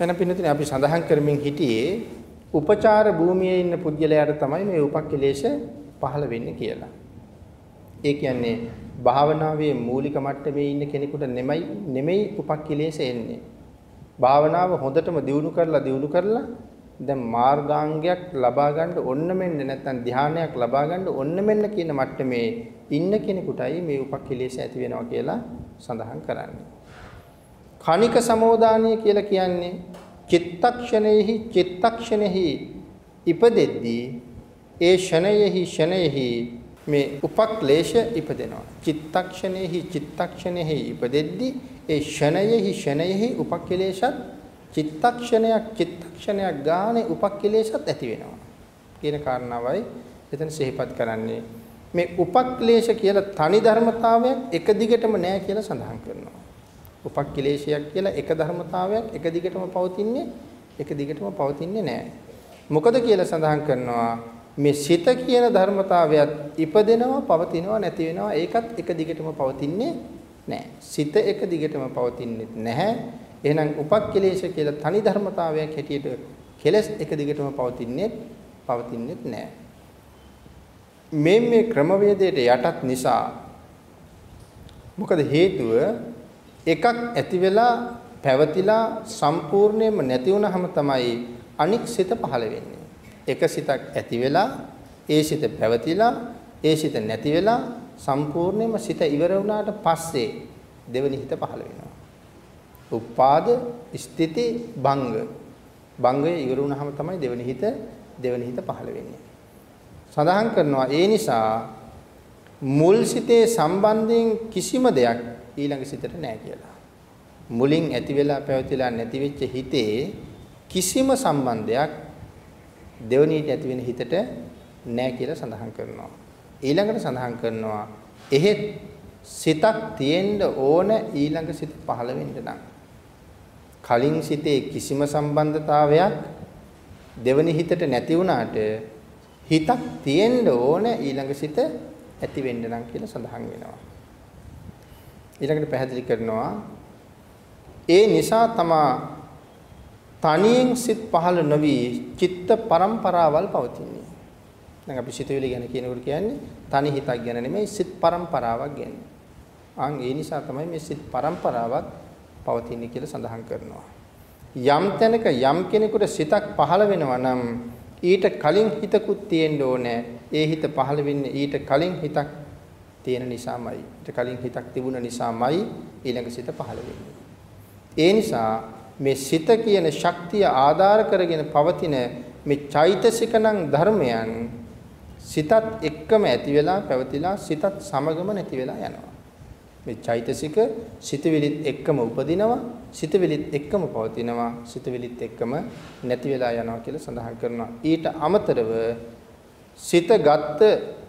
එන පින්නතින අපි සඳහන් කරමින් හිටියේ උපචාර භූමියේ ඉන්න පුද්ගලයාට තමයි මේ උපක්ඛලේශ පහළ වෙන්නේ කියලා. ඒ කියන්නේ භාවනාවේ මූලික මට්ටමේ ඉන්න කෙනෙකුට නෙමෙයි නෙමෙයි උපක්ඛලේශ එන්නේ. භාවනාව හොඳටම දියුණු කරලා දියුණු කරලා දැන් මාර්ගාංගයක් ලබා ගන්න ඔන්න මෙන්න නැත්නම් ධානයක් ලබා ගන්න ඔන්න මෙන්න කියන මට්ටමේ ඉන්න කෙනෙකුටයි මේ උපක්ඛලේශ ඇති වෙනවා කියලා සඳහන් කරන්නේ. කණික සමෝදානය කියලා කියන්නේ චිත්තක්ෂණයෙහි චිත්තක්ෂණෙහි ඉපදෙද්දී ඒ ෂණයෙහි ෂණයෙහි මේ උපක්ලේශ ඉපදෙනවා. චිත්තක්ෂණෙහි චිත්තක්ෂණෙහි ඉපදෙද්දී ඒ ෂණයෙහි ෂණයෙහි උපක්ලේශත් චිත්තක්ෂණයක් චිත්තක්ෂණයක් ගානේ උපක්ලේශත් ඇති වෙනවා. කියන කාරණාවයි එතන සිහිපත් කරන්නේ. මේ උපක්ලේශ කියලා තනි ධර්මතාවයක් එක දිගටම නෑ කියලා සඳහන් කරනවා. උපක්ලේශයක් කියලා එක ධර්මතාවයක් එක දිගටම පවතින්නේ එක දිගටම පවතින්නේ නෑ. මොකද කියලා සඳහන් කරනවා මේ සිත කියන ධර්මතාවයත් ඉපදෙනවා පවතිනවා නැති වෙනවා ඒකත් එක දිගටම පවතින්නේ නැහැ. සිත එක දිගටම පවතින්නේ නැහැ. එහෙනම් උපක්ඛලේශ කියලා තනි ධර්මතාවයක් හැටියට කෙලස් එක දිගටම පවතින්නේ පවතින්නේ නැහැ. මේ මේ ක්‍රමවේදයට යටත් නිසා මොකද හේතුව එකක් ඇති වෙලා පැවතිලා සම්පූර්ණයෙන්ම නැති වුනහම තමයි අනික් සිත පහළ වෙන්නේ. එක සිතක් ඇති වෙලා ඒ සිත පැවතිලා ඒ සිත නැති වෙලා සම්පූර්ණයෙන්ම සිත ඉවර වුණාට පස්සේ දෙවෙනි හිත පහළ වෙනවා. උපාද ස්ථಿತಿ භංග. භංගය ඉවර වුණාම තමයි දෙවෙනි හිත දෙවෙනි හිත පහළ වෙන්නේ. සඳහන් කරනවා ඒ නිසා මුල් සිතේ සම්බන්ධයෙන් කිසිම දෙයක් ඊළඟ සිතට නැහැ කියලා. මුලින් ඇති වෙලා පැවතිලා නැති වෙච්ච හිතේ කිසිම සම්බන්ධයක් දෙවණියට ඇති වෙන හිතට නැහැ කියලා සඳහන් කරනවා. ඊළඟට සඳහන් කරනවා එහෙත් සිතක් තියෙන්න ඕන ඊළඟ සිත පහළ වෙන්න නම් කලින් සිතේ කිසිම සම්බන්ධතාවයක් දෙවනි හිතට නැති වුණාට හිතක් තියෙන්න ඕන ඊළඟ සිත ඇති වෙන්න නම් කියලා සඳහන් වෙනවා. ඊළඟට පැහැදිලි කරනවා ඒ නිසා තමා තනියෙන් සිත් පහළ නොවි චිත්ත පරම්පරාවල් පවතින්නේ. දැන් අපි සිතුවිලි ගැන කියනකොට කියන්නේ තනි හිතක් ගැන නෙමෙයි සිත් පරම්පරාවක් ගැන. අන් ඒ නිසා තමයි මේ සිත් පරම්පරාවක් පවතින්නේ කියලා සඳහන් කරනවා. යම් තැනක යම් කෙනෙකුට සිතක් පහළ වෙනවා නම් ඊට කලින් හිතකුත් තියෙන්න ඕනේ. ඒ හිත පහළ වෙන්නේ ඊට කලින් හිතක් තියෙන නිසාමයි. ඊට කලින් හිතක් තිබුණ නිසාමයි ඊළඟ සිත පහළ වෙන්නේ. ඒ නිසා මේ සිත කියන ශක්තිය ආධාර කරගෙන පවතින මේ චෛතසිකනම් ධර්මයන් සිතත් එක්කම ඇති වෙලා පැවතිලා සිතත් සමගම නැති වෙලා යනවා. මේ චෛතසික සිතවිලිත් එක්කම උපදිනවා සිතවිලිත් එක්කම පවතිනවා සිතවිලිත් එක්කම නැති වෙලා යනවා කියලා සඳහන් කරනවා. ඊට අමතරව සිත ගත්ත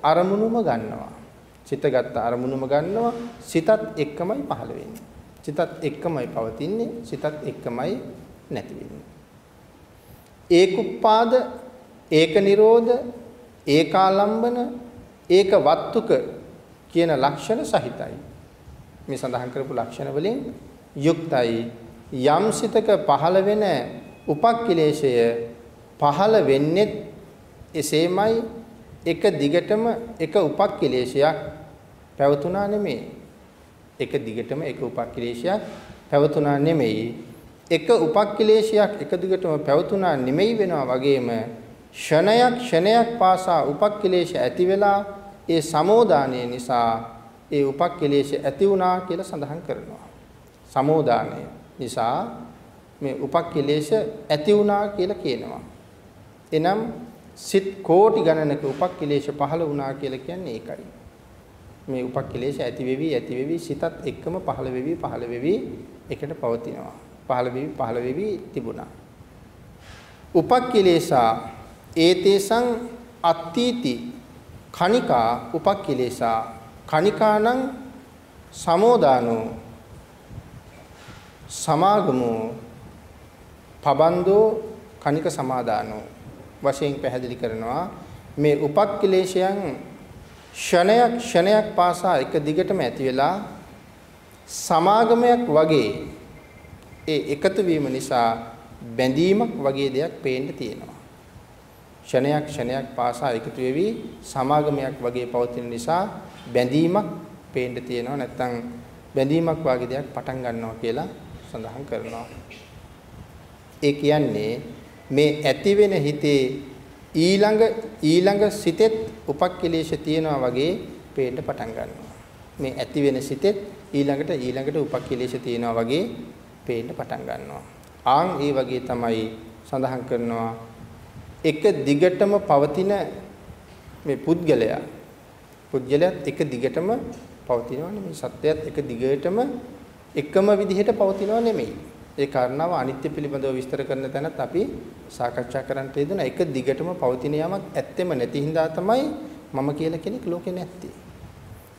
අරමුණුම ගන්නවා. සිත ගත්ත අරමුණුම ගන්නවා සිතත් එක්කමයි පහළ වෙන්නේ. සිතත් එක්කමයි පවතින්නේ සිතත් එක්කමයි නැති වෙන්නේ. ඒකුප්පාද ඒක නිරෝධ ඒකාලම්බන ඒක වත්තුක කියන ලක්ෂණ සහිතයි. මේ සඳහන් කරපු ලක්ෂණ වලින් යුක්තයි යම් සිතක පහළ වෙන උපක්ඛිලේශය පහළ වෙන්නේ එසේමයි එක දිගටම එක උපක්ඛිලේශයක් පැවතුනා නෙමෙයි. එක දිගටම එක උපක්ඛිලේශයක් පැවතුනා නෙමෙයි. එක උපක්ඛිලේශයක් එක දිගටම පැවතුනා නෙමෙයි වෙනවා වගේම ෂණයක් ෂණයක් පාසා උපක්ඛිලේශ ඇති වෙලා ඒ සමෝදානය නිසා ඒ උපක්ඛිලේශ ඇති වුණා කියලා සඳහන් කරනවා. සමෝදානය නිසා මේ උපක්ඛිලේශ ඇති වුණා කියලා කියනවා. එනම් සිත් කෝටි ගණනක උපක්ඛිලේශ පහළ වුණා කියලා කියන්නේ ඒකයි. මේ උපක්ඛලේශ ඇති වෙවි ඇති වෙවි සිතත් එක්කම පහළ වෙවි පහළ වෙවි එකට පවතිනවා. පහළ වෙවි පහළ වෙවි තිබුණා. උපක්ඛලේශා ඒතේසං අත්ථීති කණිකා උපක්ඛලේශා කණිකානං සමෝදානෝ සමාගමෝ පබන්දෝ කණික සමාදානෝ වශයෙන් පැහැදිලි කරනවා මේ උපක්ඛලේශයන් ක්ෂණයක් ක්ෂණයක් පාසා එක දිගටම ඇති වෙලා සමාගමයක් වගේ ඒ එකතු වීම නිසා බැඳීමක් වගේ දෙයක් පේන්න තියෙනවා. ක්ෂණයක් ක්ෂණයක් පාසා එකතු වෙවි සමාගමයක් වගේ පවතින නිසා බැඳීමක් පේන්න තියෙනවා නැත්නම් බැඳීමක් වගේ දෙයක් පටන් ගන්නවා කියලා සඳහන් කරනවා. ඒ කියන්නේ මේ ඇති වෙන හිතේ ඊළඟ ඊළඟ සිතෙත් උපක්ඛලේශ තියනවා වගේ පේන්න පටන් ගන්නවා. මේ ඇති වෙන සිතෙත් ඊළඟට ඊළඟට උපක්ඛලේශ තියනවා වගේ පේන්න පටන් ගන්නවා. ආන් ඒ වගේ තමයි සඳහන් කරනවා එක දිගටම පවතින මේ පුද්ගලයා පුද්ගලයාත් එක දිගටම පවතිනවා නෙමෙයි සත්‍යයත් එක දිගටම එකම විදිහට පවතිනවා නෙමෙයි ඒ කාරණාව අනිත්‍ය පිළිබඳව විස්තර කරන තැනත් අපි සාකච්ඡා කරන්න යෙදුණා. එක දිගටම පවතින යමක් ඇත්තෙම නැති හින්දා තමයි මම කියලා කෙනෙක් ලෝකේ නැත්තේ.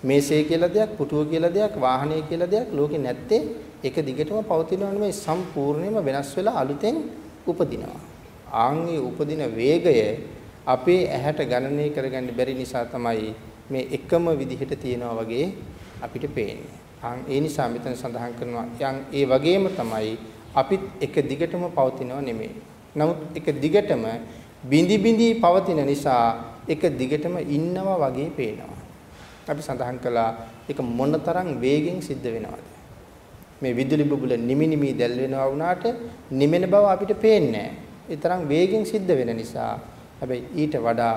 මේසේ කියලා දෙයක්, පුටුව කියලා දෙයක්, වාහනය කියලා දෙයක් ලෝකේ නැත්තේ එක දිගටම පවතිනව නෙමෙයි සම්පූර්ණයෙන්ම වෙනස් වෙලා අලුතෙන් උපදිනවා. ආන්ගේ උපදින වේගය අපේ ඇහැට ගණනය කරගන්න බැරි නිසා තමයි මේ එකම විදිහට තියෙනවා වගේ අපිට පේන්නේ. අන් ඒ නිසා මෙතන සඳහන් කරනවා යම් ඒ වගේම තමයි අපිත් එක දිගටම පවතිනව නෙමෙයි. නමුත් එක දිගටම බිඳි බිඳි පවතින නිසා එක දිගටම ඉන්නවා වගේ පේනවා. අපි සඳහන් කළා ඒක මොනතරම් වේගෙන් සිද්ධ වෙනවද? මේ විදුලි බුබුල නිමි නිමි දැල් වෙනවා වුණාට නිමෙන බව අපිට පේන්නේ නැහැ. ඒ තරම් වේගෙන් සිද්ධ වෙන නිසා හැබැයි ඊට වඩා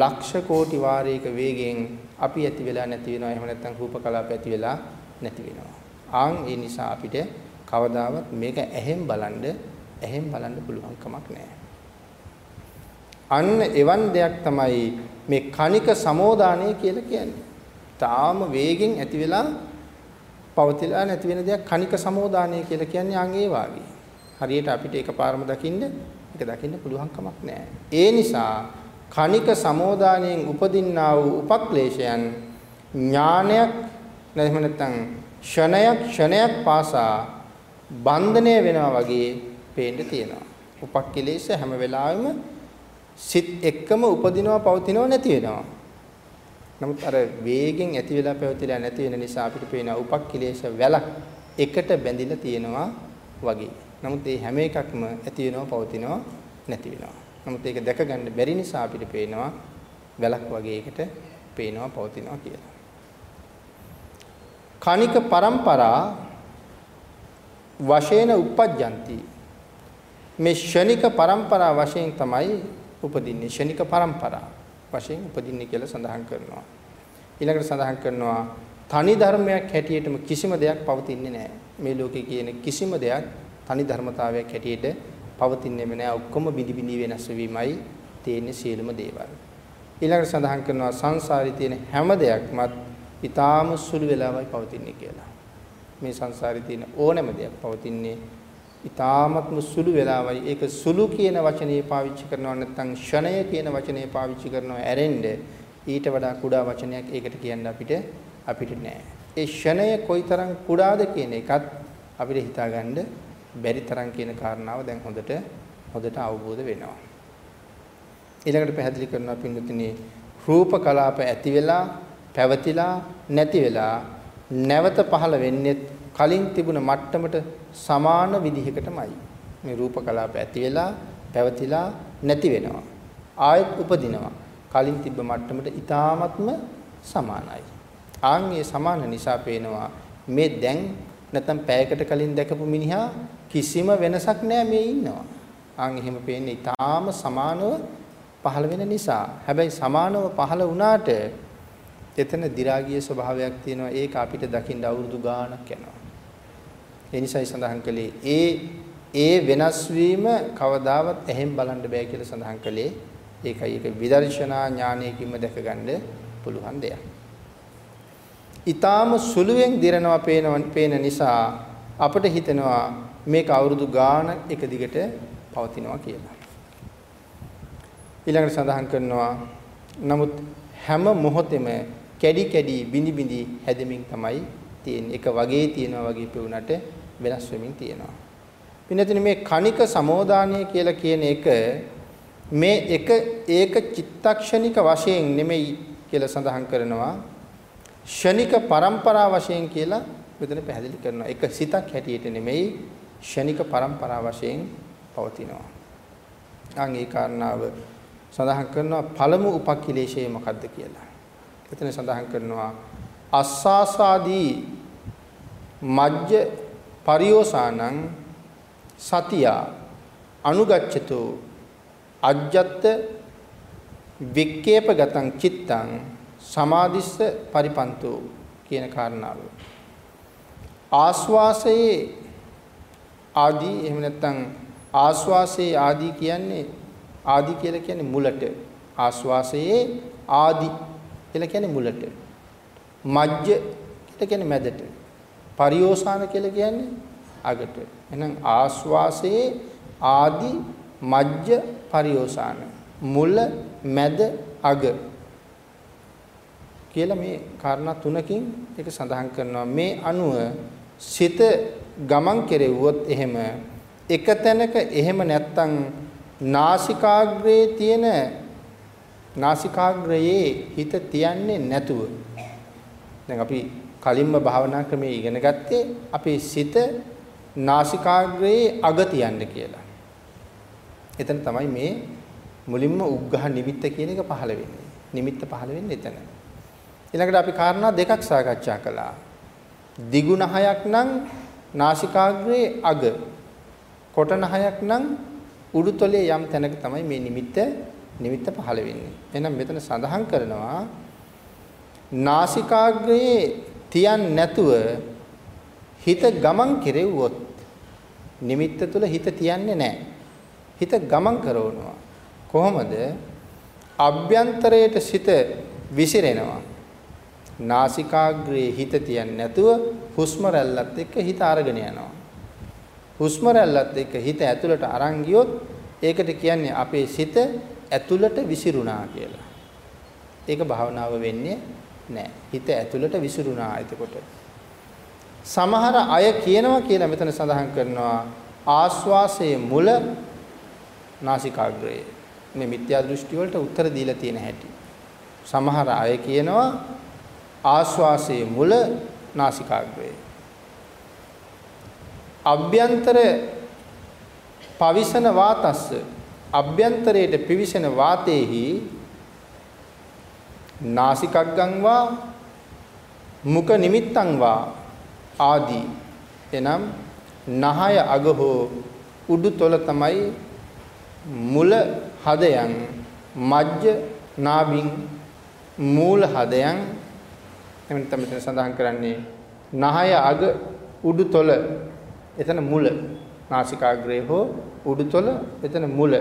ලක්ෂ කෝටි වාරයක වේගෙන් අපි ඇති වෙලා නැති වෙනවා එහෙම නැත්නම් රූප කලාප ඇති වෙලා නැති වෙනවා. ආන් ඒ නිසා අපිට කවදාවත් මේක ඇහෙන් බලන්න ඇහෙන් බලන්න පුළුවන් කමක් නැහැ. අන්න එවන් දෙයක් තමයි මේ කණික සමෝදානය කියලා කියන්නේ. තාම වේගෙන් ඇති වෙලා පවතිලා නැති වෙන දෙයක් කණික සමෝදානය කියලා කියන්නේ අන් ඒ වාගේ. හරියට අපිට එකපාරම දකින්න ඒක දකින්න පුළුවන් කමක් නැහැ. ඒ නිසා කණික සමෝදානයෙන් උපදින්නා වූ උපක්ලේශයන් ඥානයක් නැත්නම් නැත්නම් ක්ෂණයක් ක්ෂණයක් පාසා බන්ධනය වෙනවා වගේ පේන්න තියෙනවා. උපක්ඛිලේශ හැම වෙලාවෙම සිත් එක්කම උපදිනවා පවතිනවා නැති වෙනවා. නමුත් අර වේගෙන් ඇති වෙලා පැවතිලා නැති වෙන නිසා අපිට පේන උපක්ඛිලේශ වැලක් එකට බැඳිලා තියෙනවා වගේ. නමුත් මේ හැම එකක්ම ඇති වෙනවා පවතිනවා නැති වෙනවා. නමුත් ඒක දැක ගන්න බැරි නිසා අපිට පේනවා වැලක් වගේ එකට පේනවා පවතිනවා කියලා. කණික પરම්පරා වශයෙන් උප්පජ්ජಂತಿ මේ ෂණික પરම්පරා වශයෙන් තමයි උපදින්නේ. ෂණික પરම්පරා වශයෙන් උපදින්නේ කියලා සඳහන් කරනවා. ඊළඟට සඳහන් කරනවා තනි ධර්මයක් හැටියටම කිසිම දෙයක් පවතින්නේ නැහැ. මේ ලෝකේ කියන කිසිම දෙයක් තනි ධර්මතාවයක් හැටියට පවතින්නේම නැහැ. ඔක්කොම බිඳි බිඳි වෙනස් වීමයි තියෙන්නේ සියලුම දේවල්. ඊළඟට සඳහන් කරනවා සංසාරේ තියෙන හැම දෙයක්මත් ඊටාම සුළු වෙලාවයි පවතින්නේ කියලා. මේ සංසාරේ තියෙන ඕනෑම දෙයක් පවතින්නේ ඊටාමත්ම සුළු වෙලාවයි. ඒක සුළු කියන වචනේ පාවිච්චි කරනවා නැත්නම් ෂණය කියන වචනේ පාවිච්චි කරනවා ඇරෙන්න ඊට වඩා කුඩා වචනයක් ඒකට කියන්න අපිට අපිට නෑ. ඒ ෂණය කොයිතරම් කුඩාද කියන එකත් අපිට හිතාගන්න බැරි තරම් කියන කාරණාව දැන් හොඳට හොඳට අවබෝධ වෙනවා. ඊළඟට පැහැදිලි කරනවා පින්නතුනේ රූප කලාප ඇති වෙලා පැවතිලා නැති වෙලා නැවත පහළ වෙන්නේ කලින් තිබුණ මට්ටමට සමාන විදිහකටමයි. මේ රූප කලාප ඇති වෙලා පැවතිලා නැති වෙනවා. ආයෙත් උපදිනවා. කලින් තිබ්බ මට්ටමට ඊ타ත්ම සමානයි. ආන් මේ සමාන නිසා පේනවා මේ දැන් නැත්තම් පැයකට කලින් දැකපු මිනිහා කිසිම වෙනසක් නැහැ මේ ඉන්නවා. ආන් එහෙම පේන්නේ ඊටාම සමානව පහළ වෙන නිසා. හැබැයි සමානව පහළ වුණාට එතන දි รา ගිය ස්වභාවයක් තියෙනවා ඒක අපිට දකින්න අවුරුදු ගාණක් යනවා. ඒ නිසායි සඳහන් කළේ ඒ ඒ වෙනස් වීම කවදාවත් එහෙන් බලන්න බෑ කියලා සඳහන් කළේ ඒකයි ඒක විදර්ශනා ඥානයකින්ම දැකගන්න පුළුවන් දෙයක්. ඊටාම සුළුවෙන් දිරනවා පේනව පේන නිසා අපිට හිතෙනවා මේක අවුරුදු ගාණ එක දිගට පවතිනවා කියලා. ඊළඟට සඳහන් කරනවා නමුත් හැම මොහොතෙම කැඩි කැඩි බිඳි බිඳි හැදෙමින් තමයි තියෙන්නේ. එක වගේ තියෙනවා වගේ පෙවුනට වෙනස් වෙමින් තියෙනවා. පින්නතින මේ කණික සමෝදානය කියලා කියන එක මේ එක ඒක චිත්තක්ෂණික වශයෙන් නෙමෙයි කියලා සඳහන් කරනවා. ෂණික પરම්පරා වශයෙන් කියලා මෙතන පැහැදිලි කරනවා. එක සිතක් හැටියට නෙමෙයි ෂණික પરම්පරා වශයෙන් පවතිනවා. ආන් ඒ කාරණාව සඳහන් කරනවා පළමු උපක්ඛිලේශය මොකද්ද කියලා. එතන සඳහන් කරනවා අස්සාසාදී මජ්ජ පරියෝසානං සතියා අනුගච්ඡතු අජ්ජත් වික්කේපගතං චිත්තං සමාධිස්ස පරිපන්තෝ කියන කාරණාව. ආස්වාසයේ ආදී එහෙම නැත්නම් ආස්වාසයේ ආදී කියන්නේ ආදී කියලා කියන්නේ මුලට ආස්වාසයේ ආදී කියලා කියන්නේ මුලට. මජ්ජ කියලා කියන්නේ මැදට. පරියෝසాన කියලා කියන්නේ අගට. එහෙනම් ආස්වාසයේ ආදි මජ්ජ පරියෝසాన මුල මැද අග කියලා මේ කාරණා තුනකින් ඒක සඳහන් කරනවා. මේ අනුව සිත ගමන් කෙරෙව්වොත් එහෙම එක තැනක එහෙම නැත්තම් නාසිකාග්‍රයේ තියෙන නාසිකාග්‍රයේ හිත තියන්නේ නැතුව දැන් අපි කලින්ම භාවනා ක්‍රමයේ ඉගෙන ගත්තේ අපේ සිත නාසිකාග්‍රයේ අග තියන්න කියලා. එතන තමයි මේ මුලින්ම උග්ඝහ නිමිත්ත කියන එක පහළ වෙන්නේ. නිමිත්ත පහළ වෙන්නේ එතන. ඊළඟට අපි කාරණා දෙකක් සාකච්ඡා කළා. දිගුණ හයක් නම් නාසිකාග්‍රයේ අග. කොටන හයක් නම් උඩුතලයේ යම් තැනක තමයි මේ නිමිත්ත නිමිත්ත පහළ වෙන්නේ. එහෙනම් මෙතන සඳහන් කරනවා නාසිකාග්‍රයේ තියන්නේ නැතුව හිත ගමන් කෙරෙව්වොත් නිමිත්ත තුල හිත තියන්නේ නැහැ. හිත ගමන් කරවනවා. කොහොමද? අභ්‍යන්තරයට සිත විසිරෙනවා. නාසිකාග්‍රයේ හිත තියන්නේ නැතුව හුස්ම රැල්ලත් එක්ක හිත අරගෙන යනවා. හුස්ම රැල්ලත් එක්ක හිත ඇතුළට අරන් ගියොත් ඒකට කියන්නේ අපේ සිත ඇතුළට විසිරුණා කියලා. ඒක භාවනාව වෙන්නේ නැහැ. හිත ඇතුළට විසිරුණා එතකොට. සමහර අය කියනවා කියලා මෙතන සඳහන් කරනවා ආස්වාසයේ මුල නාසිකාග්‍රයේ. මේ මිත්‍යා දෘෂ්ටි වලට උත්තර දීලා තියෙන හැටි. සමහර අය කියනවා ආශ්වාසයේ මුල නාසිකාග්‍රයේ. අභ්‍යන්තර පවිසන වාතස්ස අභ්‍යන්තරයට පිවිසෙන වාතේහි නාසිකග්ගං වා මුඛ නිමිත්තං වා ආදී එනම් නහය අග හෝ උඩුතොල තමයි මුල හදයන් මජ්ජ නාභින් මූල හදයන්. එමෙන්න තමයි සඳහන් කරන්නේ නහය අග උඩුතොල එතන මුල. නාසිකාග්‍රේ හෝ උඩුතොල එතන මුල.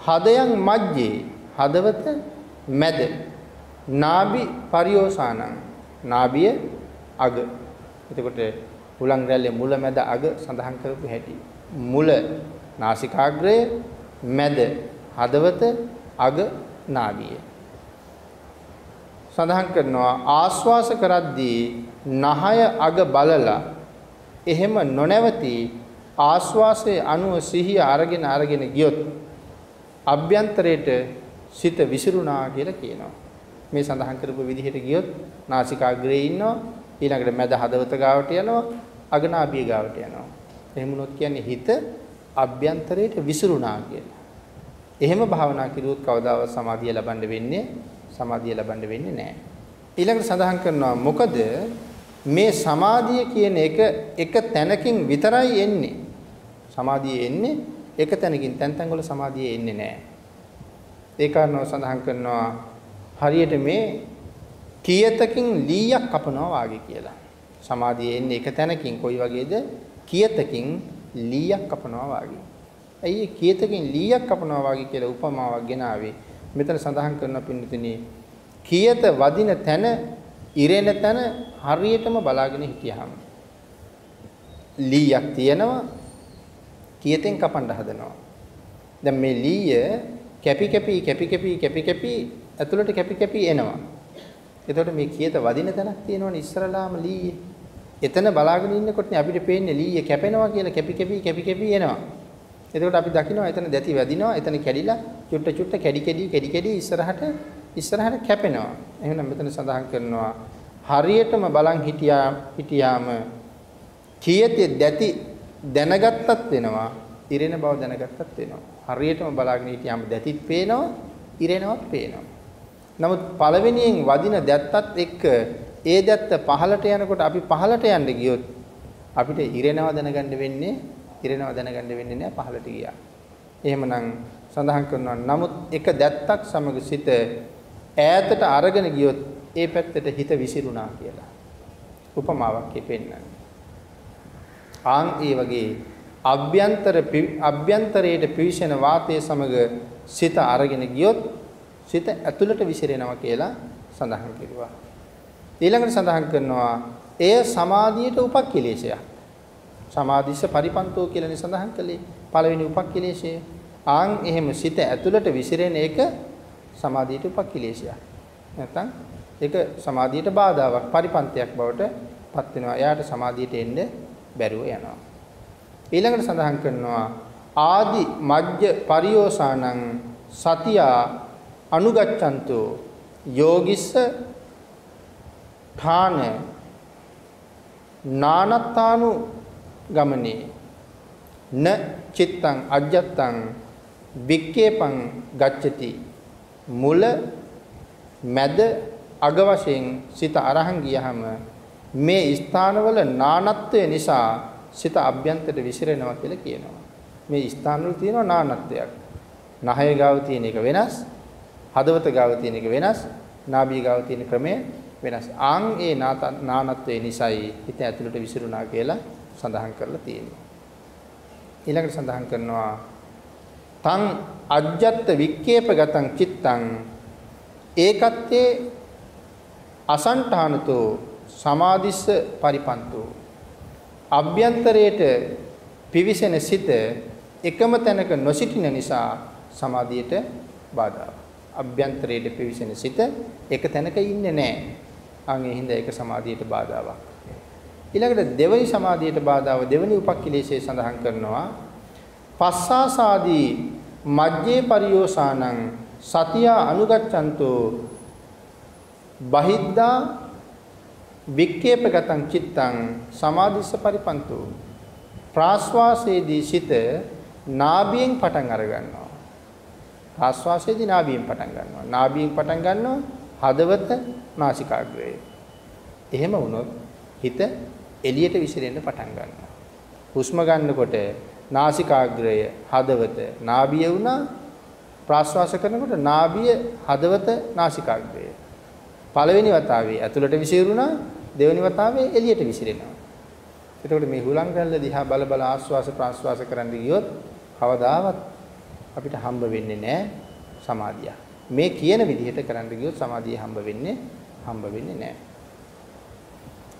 හදයන් මැජ්ජේ හදවත මැද. නාභි පරියෝසානං. නාභිය අග. එතකොට හුලං රැල්ලේ මුල මැද අග සඳහන් කරපු හැටි. මුල නාසිකාග්‍රය මැද හදවත අග නාභිය. සඳහන් කරනවා ආස්වාස කරද්දී නහය අග බලලා එහෙම නොනැවති ආස්වාසයේ අනුව සිහිය අරගෙන අරගෙන ගියොත් අභ්‍යන්තරයට සිත විසිරුණා කියලා කියනවා. මේ සඳහන් කරපු විදිහට ගියොත් නාසිකාග්‍රේ ඉන්නවා ඊළඟට මැද හදවත ගාවට යනවා අගනාභිය ගාවට යනවා. එහෙම වුණොත් කියන්නේ හිත අභ්‍යන්තරයට විසිරුණා කියලා. එහෙම භාවනා කිරුවොත් කවදාවත් සමාධිය ලබන්න වෙන්නේ සමාධිය ලබන්න වෙන්නේ නැහැ. ඊළඟට සඳහන් කරනවා මොකද මේ සමාධිය කියන එක එක තැනකින් විතරයි එන්නේ. සමාධිය එන්නේ එක තැනකින් තැන් තැන් වල සමාධිය එන්නේ නැහැ. ඒ කාරණාව සඳහන් කරනවා හරියට මේ කීයතකින් ලීයක් කපනවා වාගේ කියලා. සමාධිය එන්නේ එක තැනකින් කොයි වගේද? කීයතකින් ලීයක් කපනවා වාගේ. ඇයි කීයතකින් ලීයක් කපනවා වාගේ කියලා උපමාවක් ගෙනාවේ? මෙතන සඳහන් කරන පින්නතිනි කීයත වදින තැන ඉරෙන තැන හරියටම බලාගෙන හිටියාම ලීයක් තියෙනවා කීයතෙන් කපන්න හදනවා. දැන් මේ ලීය කැපි කැපි කැපි කැපි කැපි කැපි ඇතුළට කැපි කැපි එනවා. එතකොට මේ කීයත වදින තැනක් තියෙනවනේ ඉස්සරලාම ලීයේ. එතන බලාගෙන ඉන්නකොට අපිට පේන්නේ ලීය කැපෙනවා කියලා කැපි කැපි කැපි කැපි එනවා. එතකොට අපි දකිනවා එතන දැති වැදිනවා එතන කැඩිලා චුට්ට චුට්ට කැඩි කැඩි කැඩි කැඩි ඉස්සරහට ඉස්සරහට කැපෙනවා. එහෙනම් මෙතන සඳහන් කරනවා හරියටම බලන් හිටියා හිටියාම කීයතේ දැති දැනගත්තත් වෙනවා ඉරෙන බව දැනගත්තත් වෙනවා. හරියටම බලාගෙන හිටියාම දැතිත් පේනවා, ඉරෙනවත් පේනවා. නමුත් පළවෙනියෙන් වදින දැත්තත් එක්ක ඒ දැත්ත පහළට යනකොට අපි පහළට යන්න ගියොත් අපිට ඉරෙනව දැනගන්න වෙන්නේ ඉරෙනව දැනගන්න වෙන්නේ නැහැ පහළට ගියා. එහෙමනම් සඳහන් කරනවා නමුත් එක දැත්තක් සමග සිට ඈතට අරගෙන ගියොත් ඒ පැත්තට හිත විසිරුණා කියලා. උපමාවක් පෙන්නන්නේ. ආන් ඒ වගේ අභ්‍යන්තර අභ්‍යන්තරයට පිවිසෙන වාතයේ සමග සිත අරගෙන ගියොත් සිත ඇතුළට විසිරෙනවා කියලා සඳහන් කෙරුවා. ඊළඟට සඳහන් කරනවා එය සමාධියට උපක්ඛිලේශයක්. සමාධිස්ස පරිපන්තෝ කියලානේ සඳහන් කළේ. පළවෙනි උපක්ඛිලේශය. ආන් එහෙම සිත ඇතුළට විසිරෙන එක සමාධියට උපක්ඛිලේශයක්. නැත්නම් ඒක සමාධියට බාධාවක් පරිපන්තයක් බවට පත් වෙනවා. එයාට සමාධියට එන්න බැරුව යනවා. ඊළඟට සඳහන් කරනවා ආදි මජ්ජ පරියෝසානං සතියා අනුගච්ඡන්තෝ යෝගිස්ස ඨාන නානත්තානු ගමනේ න චිත්තං අජ්ජත්තං වික්කේපං ගච්ඡති මුල මැද අග වශයෙන් සිත අරහන් ගියහම මේ ස්ථානවල නානත්වය නිසා සිත අභ්‍යන්තරට විසිරෙනවා කියලා කියනවා. මේ ස්ථානවල තියෙනවා නානත්වයක්. නහය ගාව තියෙන එක වෙනස්, හදවත ගාව තියෙන එක වෙනස්, නාභිය ගාව තියෙන ක්‍රමය වෙනස්. ආන් ඒ නානත්වය නිසායි හිත ඇතුළට විසිරුණා කියලා සඳහන් කරලා තියෙනවා. ඊළඟට සඳහන් කරනවා තං අජ්ජත් වික්කේපගතං චිත්තං ඒකත්තේ අසංඨානතෝ සමාධිස්ස පරිපන්තෝ අභ්‍යන්තරයට පිවිසෙන සිත එකම තැනක නොසිටින නිසා සමාධියට බාධාවක්. අභ්‍යන්තරයට පිවිසෙන සිත එක තැනක ඉන්නේ නැහැ. අන් ඒ හින්දා ඒක සමාධියට බාධාවක්. ඊළඟට දෙවනි සමාධියට බාධාව දෙවනි උපක්ඛිලේශයේ සඳහන් කරනවා පස්සාසාදී මජ්ජේ පරියෝසානං සතියා අනුගච්ඡන්තෝ බහිද්දා වික්කේපගතං චිත්තං සමාධිස්ස පරිපන්තෝ. ප්‍රාශ්වාසයේදී සිත නාභියෙන් පටන් අර ගන්නවා ආශ්වාසයේදී නාභියෙන් පටන් ගන්නවා. නාභියෙන් පටන් ගන්නවා හදවත නාසිකාග්‍රය එහෙම වුණොත් හිත එළියට විසිරෙන්න පටන් ගන්නවා. හුස්ම ගන්නකොට නාසිකාග්‍රය හදවත නාභිය වුණා. ප්‍රාශ්වාස කරනකොට නාභිය හදවත නාසිකාග්‍රය. පළවෙනි වතාවේ ඇතුළට විසිරුණා. දෙවෙනි වතාවේ එළියට විසිරෙනවා එතකොට මේ හුලං රැල්ල දිහා බල බල ආශ්වාස ප්‍රාශ්වාස කරන්න ගියොත් කවදාවත් අපිට හම්බ වෙන්නේ නැහැ සමාධිය. මේ කියන විදිහට කරන්න ගියොත් සමාධිය හම්බ වෙන්නේ හම්බ වෙන්නේ නැහැ.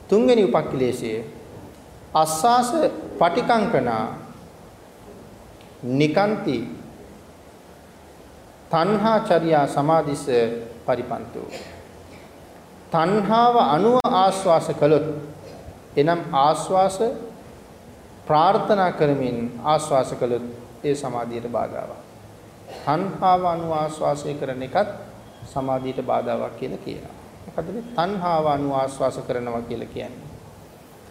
තුන්වෙනි උපක්ඛිලේශය අස්සාස පටිකංකනා නිකාන්ති තණ්හා චර්යා සමාධිස පරිපන්තෝ තණ්හාව අනුව ආස්වාස කළොත් එනම් ආස්වාස ප්‍රාර්ථනා කරමින් ආස්වාස කළොත් ඒ සමාධියට බාධාවක්. තණ්හාව අනුව ආස්වාසය කරන එකත් සමාධියට බාධාවක් කියලා කියනවා. මොකද මේ තණ්හාව අනුව ආස්වාස කරනවා කියලා කියන්නේ.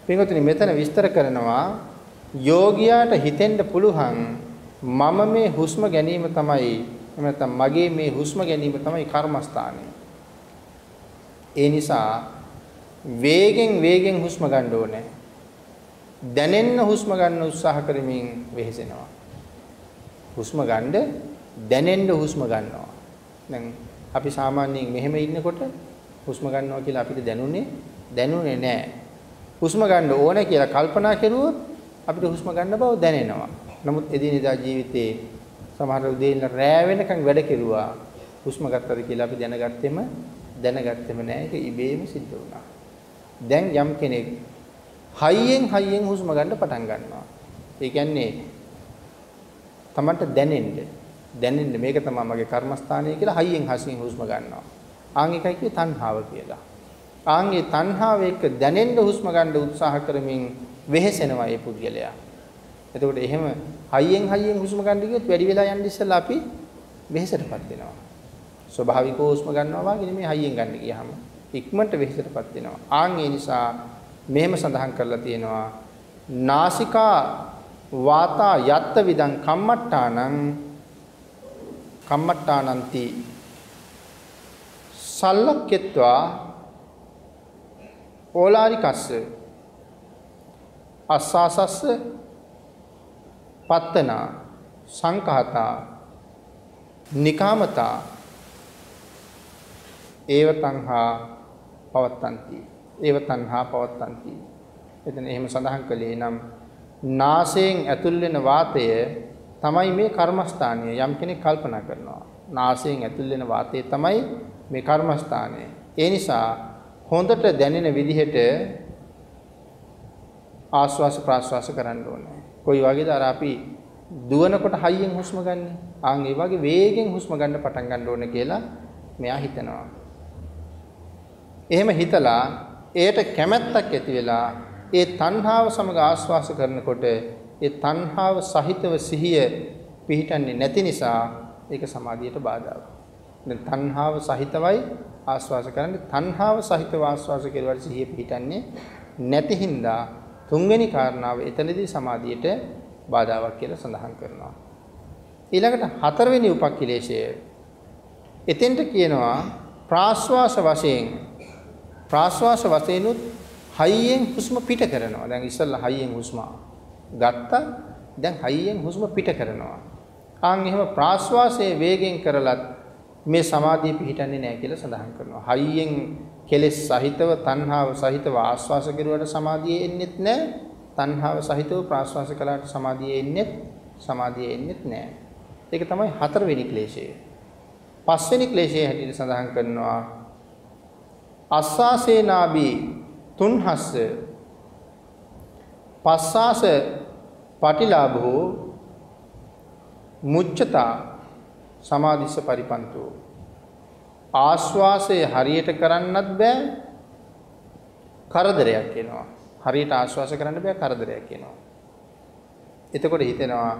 පින්වතුනි මෙතන විස්තර කරනවා යෝගියාට හිතෙන්න පුළුවන් මම මේ හුස්ම ගැනීම තමයි නැත්නම් මගේ මේ හුස්ම ගැනීම තමයි කර්මස්ථානය. ඒ නිසා වේගෙන් වේගෙන් හුස්ම ගන්න ඕනේ. දැනෙන්න හුස්ම ගන්න උත්සාහ කරමින් වෙහෙසෙනවා. හුස්ම ගන්න දැනෙන්න හුස්ම ගන්නවා. දැන් අපි සාමාන්‍යයෙන් මෙහෙම ඉන්නකොට හුස්ම ගන්නවා කියලා අපිට දැනුනේ දැනුනේ නැහැ. හුස්ම ගන්න ඕනේ කියලා කල්පනා කරුවොත් අපිට හුස්ම ගන්න බව දැනෙනවා. නමුත් එදිනෙදා ජීවිතේ සමහර උදේ ඉඳලා රෑ වෙනකන් වැඩ කෙරුවා. හුස්ම ගත්තද කියලා අපි දැනගත්තෙම දැනගත්තෙම නෑ. ඒක ඉබේම සිද්ධ වුණා. දැන් යම් කෙනෙක් හයියෙන් හයියෙන් හුස්ම ගන්න පටන් ගන්නවා. ඒ කියන්නේ තමන්ට දැනෙන්න දැනෙන්න මේක තමයි මගේ කර්මස්ථානය කියලා හයියෙන් හසින් හුස්ම ගන්නවා. ආන් එකයි කියේ තණ්හාව කියලා. ආන්ගේ තණ්හාව එක්ක දැනෙන්න හුස්ම ගන්න උත්සාහ කරමින් වෙහෙසෙනවා මේ පුද්ගලයා. එතකොට එහෙම හයියෙන් හයියෙන් හුස්ම ගන්න ගියොත් වැඩි වෙලා යන්න ඉස්සෙල්ලා අපි වෙහෙසටපත් වෙනවා. ස්වභාවිකව හුස්ම ගන්නවා වගේ නෙමෙයි හයියෙන් ගන්න ගියාම ඉක්මනට වෙහෙසටපත් වෙනවා. ආන් ඒ නිසා මෙහෙම සඳහන් කරලා තියෙනවා නාසිකා වාතා යත්ත විදං කම්මට්ටානං කම්මට්ටානන්ති සල්ලක්කෙත්වා ඕලාරිකස්ස අස්සාසස්ස පත්තනා සංකහතා නිකාමතා ඒව තණ්හා පවත්තන්ති. ඒව තණ්හා පවත්තන්ති. එතන එහෙම සඳහන් කළේ නම් නාසයෙන් ඇතුල් වෙන වාතය තමයි මේ කර්මස්ථානය. යම් කෙනෙක් කල්පනා කරනවා නාසයෙන් ඇතුල් වෙන වාතය තමයි මේ කර්මස්ථානය. ඒ නිසා හොඳට දැනෙන විදිහට ආස්වාස ප්‍රාස්වාස කරන්න ඕනේ. කොයි වගේද? අර අපි දුවනකොට හයියෙන් හුස්ම ගන්න. ආන් ඒ වගේ වේගෙන් හුස්ම ගන්න පටන් ගන්න ඕනේ කියලා මෙයා හිතනවා. එහෙම හිතලා එයට කැමැත්තක් ඇති වෙලා ඒ තණ්හාව සමග ආස්වාස කරනකොට ඒ තණ්හාව සහිතව සිහිය පිහිටන්නේ නැති නිසා ඒක සමාධියට බාධාවක්. දැන් තණ්හාව සහිතවයි ආස්වාස කරන්නේ තණ්හාව සහිතව ආස්වාස කෙරුවට සිහිය පිහිටන්නේ නැති හින්දා තුන්වෙනි කාරණාව එතනදී සමාධියට බාධාවක් කියලා සඳහන් කරනවා. ඊළඟට හතරවෙනි උපක්ඛිලේශය. එතෙන්ට කියනවා ප්‍රාශ්වාස වශයෙන් ප්‍රාශ්වාස වශයෙන්ුත් හයියෙන් හුස්ම පිට කරනවා. දැන් ඉස්සල්ලා හයියෙන් හුස්ම ගත්තා. දැන් හයියෙන් හුස්ම පිට කරනවා. ආන් එහෙම ප්‍රාශ්වාසයේ වේගෙන් කරලත් මේ සමාධිය පිහිටන්නේ නැහැ කියලා සඳහන් කරනවා. හයියෙන් කෙලෙස් සහිතව තණ්හාව සහිතව ආස්වාස කෙරුවට සමාධිය එන්නේත් නැහැ. තණ්හාව සහිතව ප්‍රාස්වාස කළාට සමාධිය එන්නේත් සමාධිය එන්නේත් නැහැ. ඒක තමයි හතරවෙනි ක්ලේශය. පස්වෙනි ක්ලේශය හැටියට සඳහන් කරනවා අස්සාසේනාබි තුන්හස්ස පස්සාස පටිලාභෝ මුච්චතා සමාධිස්ස පරිපන්තෝ ආශ්වාසය හරියට කරන්නත් බෑ කරදරයක් එනවා. හරියට ආශ්වාස කරන්න බෑ කරදරයක් එනවා. එතකොට හිතෙනවා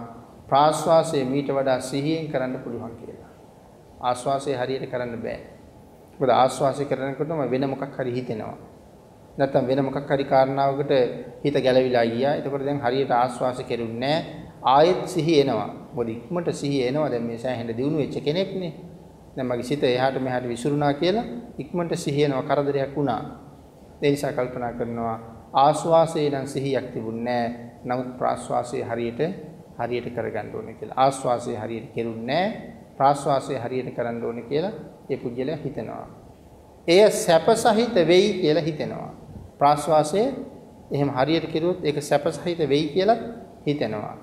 ප්‍රාශ්වාසය මීට වඩා සිහියෙන් කරන්න පුළුවන් කියලා. ආශ්වාසය හරියට කරන්න බෑ. මොකද ආශ්වාසය කරනකොටම වෙන මොකක් හරි හිතෙනවා. නැත්තම් වෙන මොකක් හරි කාරණාවකට හිත ගැලවිලා ගියා. එතකොට දැන් හරියට ආශ්වාස කෙරුන්නේ ආයෙත් සිහිය එනවා. මොකද ඉක්මනට සිහිය එනවා. දැන් මේ සෑහෙන දියුණු වෙච්ච කෙනෙක්නේ. දැන් මගේ සිත එහාට මෙහාට විසිරුණා කියලා ඉක්මනට සිහියනවා කරදරයක් වුණා. ඒ නිසා කල්පනා කරනවා ආස්වාසයේ නම් සිහියක් තිබුණේ නැහැ. නමුත් ප්‍රාස්වාසයේ හරියට හරියට කරගන්න ඕනේ කියලා. ආස්වාසයේ හරියට කෙරුන්නේ නැහැ. ප්‍රාස්වාසයේ හරියට කරන්න ඕනේ කියලා ඒ පුජ්‍යලයා හිතනවා. එය සැප සහිත වෙයි කියලා හිතෙනවා. ප්‍රාස්වාසයේ එහෙම හරියට කෙරුවොත් ඒක සැප සහිත වෙයි කියලා හිතෙනවා.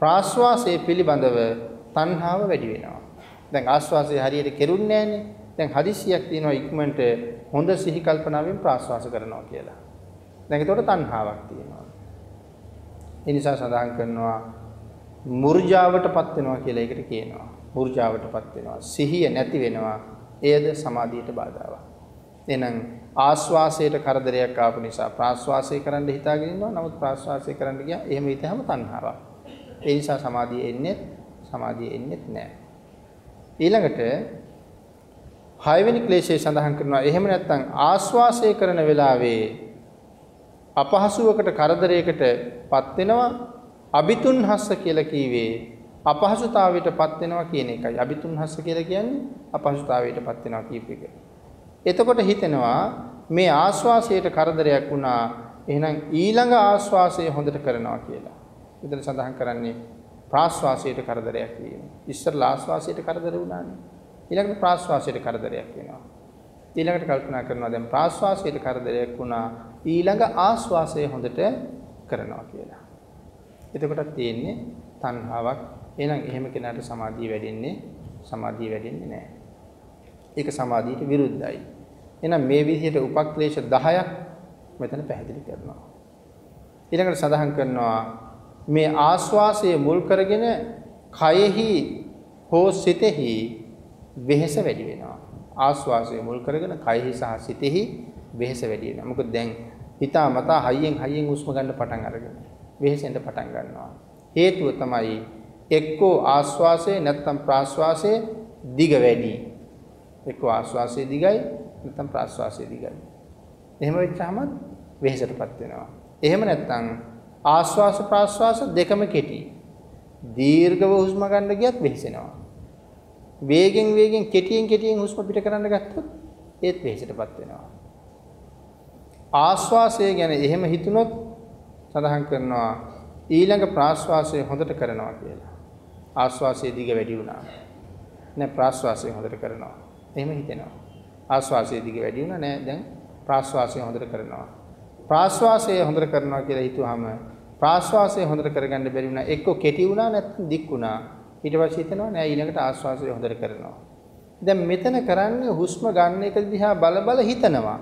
ප්‍රාස්වාසයේ පිළිබඳව තණ්හාව වැඩි වෙනවා. දැන් ආස්වාසය හරියට කෙරුන්නේ නැහනේ. දැන් හදිස්සියක් තියෙනවා ඉක්මනට හොඳ සිහි කල්පනාවෙන් ප්‍රාස්වාස කරනවා කියලා. දැන් ඒතකොට තණ්හාවක් තියෙනවා. ඒ නිසා සඳහන් කරනවා මුර්ජාවටපත් වෙනවා කියලා ඒකට කියනවා. මුර්ජාවටපත් වෙනවා. සිහිය නැති වෙනවා. එයද සමාධියට බාධාවක්. එහෙනම් ආස්වාසයට කරදරයක් ආපු නිසා ප්‍රාස්වාසය කරන්න හිතාගෙන ඉන්නවා. නමුත් ප්‍රාස්වාසය කරන්න ගියා එහෙම හිතහම තණ්හාවක්. ඒ නිසා සමාධිය එන්නේ සමාධිය එන්නේ නැහැ. ඊළඟට හයවෙනි ක්ලේශය සඳහන් කරනවා එහෙම නැත්නම් ආස්වාසය කරන වෙලාවේ අපහසුවකට කරදරයකටපත් වෙනවා අபிතුන්හස්ස කියලා කීවේ අපහසුතාවයටපත් වෙනවා කියන එකයි අபிතුන්හස්ස කියලා කියන්නේ අපහසුතාවයටපත් වෙනවා කියප එක. එතකොට හිතෙනවා මේ ආස්වාසයට කරදරයක් වුණා එහෙනම් ඊළඟ ආස්වාසය හොඳට කරනවා කියලා. මෙතන සඳහන් කරන්නේ ප්‍රාශ්වාසයට කරදරයක් වීම. ඉස්සරලා ආශ්වාසයට කරදර වුණානේ. ඊළඟට ප්‍රාශ්වාසයට කරදරයක් වෙනවා. ඊළඟට කල්පනා කරනවා දැන් ප්‍රාශ්වාසයට කරදරයක් වුණා ඊළඟ ආශ්වාසය හොඳට කරනවා කියලා. එතකොට තියෙන්නේ තණ්හාවක්. එහෙනම් එහෙම කෙනාට සමාධිය වැඩෙන්නේ සමාධිය වැඩෙන්නේ නැහැ. ඒක සමාධියට විරුද්ධයි. එහෙනම් මේ විදිහට උපක්ලේශ 10ක් මෙතන පැහැදිලි කරනවා. ඊළඟට සඳහන් කරනවා මේ ආස්වාසය මුල් කරගෙන කයෙහි හෝ සිතෙහි වෙහෙස වැඩි වෙනවා. ආස්වාසය මුල් කරගෙන කයෙහි සහ සිතෙහි වෙහෙස වැඩි වෙනවා. මොකද දැන් හිතා මතා හයියෙන් හයියෙන් හුස්ම ගන්න පටන් අරගෙන වෙහෙසෙන්න පටන් ගන්නවා. හේතුව තමයි එක්කෝ ආස්වාසය නැත්නම් ප්‍රාස්වාසය දිග වැඩි. එක්කෝ ආස්වාසය දිගයි නැත්නම් ප්‍රාස්වාසය දිගයි. එහෙම වෙච්චාම වෙහෙසටපත් වෙනවා. එහෙම නැත්නම් ආශ්වාස ප්‍රාශ්වාස දෙකම කෙටි. දීර්ඝව හුස්ම ගන්න ගියත් වෙහෙසෙනවා. වේගෙන් වේගෙන් කෙටියෙන් කෙටියෙන් හුස්ම පිට කරන්න ගත්තොත් ඒත් වෙහෙසටපත් වෙනවා. ආශ්වාසය ගැන එහෙම හිතුනොත් සඳහන් කරනවා ඊළඟ ප්‍රාශ්වාසය හොඳට කරනවා කියලා. ආශ්වාසයේ දිග වැඩි වුණා. නෑ ප්‍රාශ්වාසය හොඳට කරනවා. එහෙම හිතෙනවා. ආශ්වාසයේ දිග වැඩි වුණා නෑ දැන් ප්‍රාශ්වාසය හොඳට කරනවා. ප්‍රාශ්වාසය හොඳට කරනවා කියලා හිතුවාම ප්‍රාශ්වාසය හොඳට කරගන්න බැරි වුණා. එක්ක කෙටි වුණා නැත්නම් දික් වුණා. ඊට පස්සේ හිතනවා නෑ ඊළඟට ආශ්වාසය හොඳට කරනවා. දැන් මෙතන කරන්නේ හුස්ම ගන්න එක දිහා බල බල හිතනවා.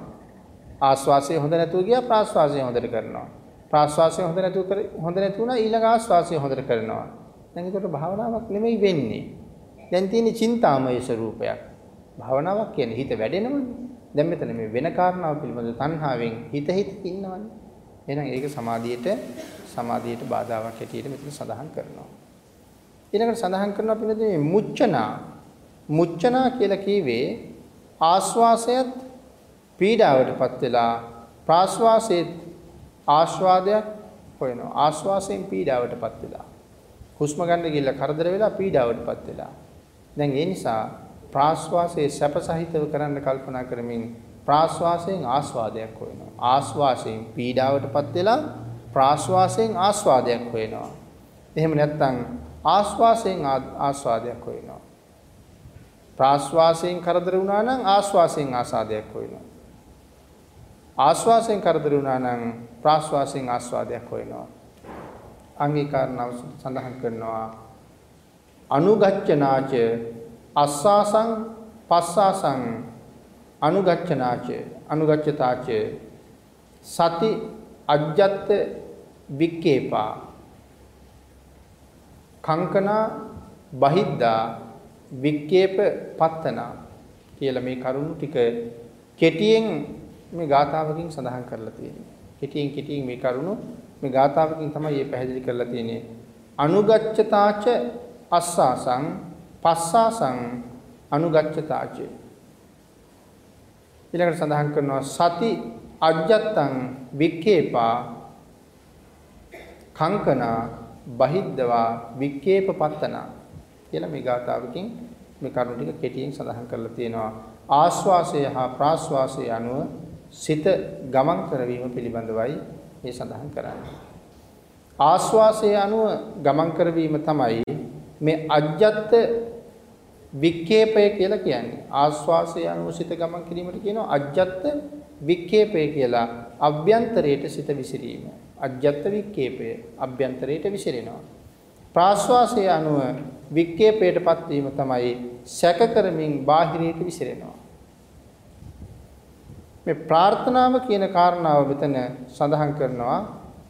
ආශ්වාසය හොඳ නැතුව ගියා ප්‍රාශ්වාසය හොඳට කරනවා. ප්‍රාශ්වාසය හොඳ නැතුව කර හොඳ නැති වුණා ඊළඟ ආශ්වාසය හොඳට කරනවා. දැන් ඒකට භාවනාවක් නෙමෙයි වෙන්නේ. දැන් තියෙන්නේ චින්තාමය ස්වરૂපයක්. භාවනාවක් කියන්නේ හිත වැඩෙනවනේ. දැන් මෙතන මේ වෙන කාරණාව පිළිබඳ තණ්හාවෙන් හිත හිත ඉන්නවනේ. එහෙනම් ඒක සමාධියට සමාධියට බාධාවක් හැටියට මෙතන සඳහන් කරනවා. ඊළඟට සඳහන් කරනවා පිළිබඳ මේ මුච්චනා මුච්චනා කියලා කීවේ ආස්වාසයත් පීඩාවටපත් වෙලා ප්‍රාශ්වාසයේ ආස්වාදයක් හොයනවා. ආස්වාසයෙන් පීඩාවටපත් වෙලා. හුස්ම ගන්න ගිහලා කරදර වෙලා පීඩාවටපත් වෙලා. දැන් ඒ නිසා ප්‍රාශ්වාසයේ සැපසහිතව කරන්න කල්පනා කරමින් ප්‍රාශ්වාසයෙන් ආස්වාදයක් හොයනවා. ආස්වාසයෙන් පීඩාවටපත් වෙලා ප්‍රාශ්වාසයෙන් ආස්වාදයක් හොයනවා. එහෙම නැත්නම් ආස්වාසයෙන් ආස්වාදයක් හොයනවා. ප්‍රාශ්වාසයෙන් කරදර වුණා නම් ආස්වාසයෙන් ආසාදයක් හොයනවා. ආස්වාසයෙන් කරදර වුණා නම් ප්‍රාශ්වාසයෙන් ආස්වාදයක් හොයනවා. අංගීකාරණව සඳහන් කරනවා අනුගච්ඡනාච අස්සාසං පස්සාසං අනුගච්ඡනාච අනුගච්ඡතාච සති අජ්ජත් වික්කේපා කංකනා බහිද්දා වික්කේප පත්තනා කියලා මේ කරුණු ටික කෙටියෙන් මේ ගාථාවකින් සඳහන් කරලා තියෙනවා. කෙටියෙන් කෙටියෙන් මේ කරුණු මේ ගාථාවකින් තමයි මේ පැහැදිලි කරලා තියෙන්නේ. අනුගච්ඡතාච අස්සාසං පස්සාසං අනුගච්ඡතාච ඊළඟට සඳහන් කරනවා සති අජ්ජත්තං වික්කේපා කංකනා බහිද්දවා වික්කේප පත්තනා කියලා මේ ගාථාවකින් මේ කරුණු ටික කෙටියෙන් සඳහන් කරලා තියෙනවා ආස්වාසය හා ප්‍රාස්වාසය අනුව සිත ගමන් කරවීම පිළිබඳවයි මේ සඳහන් කරන්නේ. ආස්වාසය අනුව ගමන් කරවීම තමයි මේ අජ්ජත් වික්කේපය කියලා කියන්නේ. ආස්වාසය අනුව සිත ගමන් කිරීමට කියනවා අජ්ජත් වික්කේපය කියලා. අභ්‍යන්තරයට සිත විසිරීම. අජ්ජත් වික්කේපය අභ්‍යන්තරයට විසිරෙනවා. ප්‍රාස්වාසය අනුව වික්කේපයටපත් වීම තමයි සැක කරමින් බාහිරයට විසිරෙනවා. මේ ප්‍රාර්ථනාව කියන කාරණාව මෙතන සඳහන් කරනවා.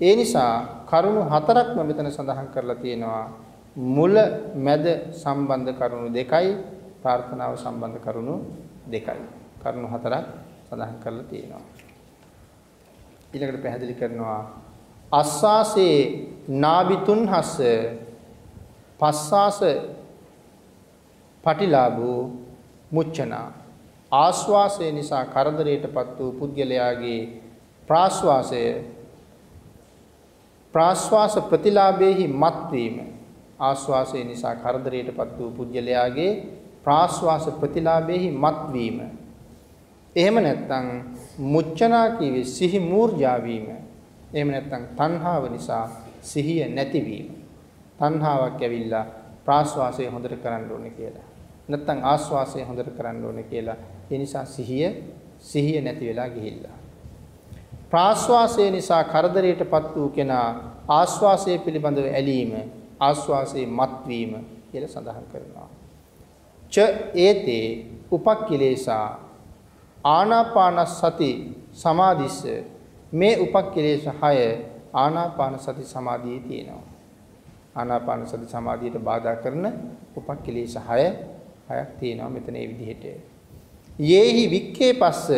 ඒ නිසා කරුණු හතරක්ම මෙතන සඳහන් කරලා තියෙනවා. මුල මැද සම්බන්ධ කරුණු දෙකයි ප්‍රාර්ථනාව සම්බන්ධ කරුණු දෙකයි. කරුණු හතරක් සඳහන් කරලා තියෙනවා. ඊළඟට පැහැදිලි කරනවා අස්සාසේ නාබිතුන් හස්ස පස්සාස පටිලාභෝ මුච්චනා ආස්වාසය නිසා කරදරයටපත් වූ පුද්ගලයාගේ ප්‍රාශ්වාසය ප්‍රාශ්වාස ප්‍රතිලාභයේහි මත්වීම ආස්වාසය නිසා කරදරයටපත් වූ පුද්ගලයාගේ ප්‍රාශ්වාස ප්‍රතිලාභයේහි මත්වීම එහෙම නැත්නම් මුච්චනා කීවේ සිහි මූර්ජා වීම. එහෙම නැත්නම් තණ්හාව නිසා සිහිය නැතිවීම තණ්හාවක් ඇවිල්ලා ප්‍රාශ්වාසය හොඳට කරන්න ඕනේ කියලා. නැත්නම් ආස්වාසය හොඳට කරන්න ඕනේ කියලා. ඒ නිසා සිහිය සිහිය නැති වෙලා ගිහිල්ලා. ප්‍රාස්වාසය නිසා කරදරයටපත් වූ කෙනා ආස්වාසය පිළිබඳව ඇලීම, ආස්වාසයේ මත්වීම කියලා සඳහන් කරනවා. ච ඒතේ උපක්ඛිලේසා ආනාපාන සති සමාධිස්ස මේ උපක්ඛිලේශ 6 ආනාපාන සති සමාධියේ තියෙනවා. ආනාපාන සති සමාධියට බාධා කරන උපක්ඛිලේශ 6 හයක් තියෙනවා මෙතන මේ විදිහට. යේහි වික්කේ පස්ස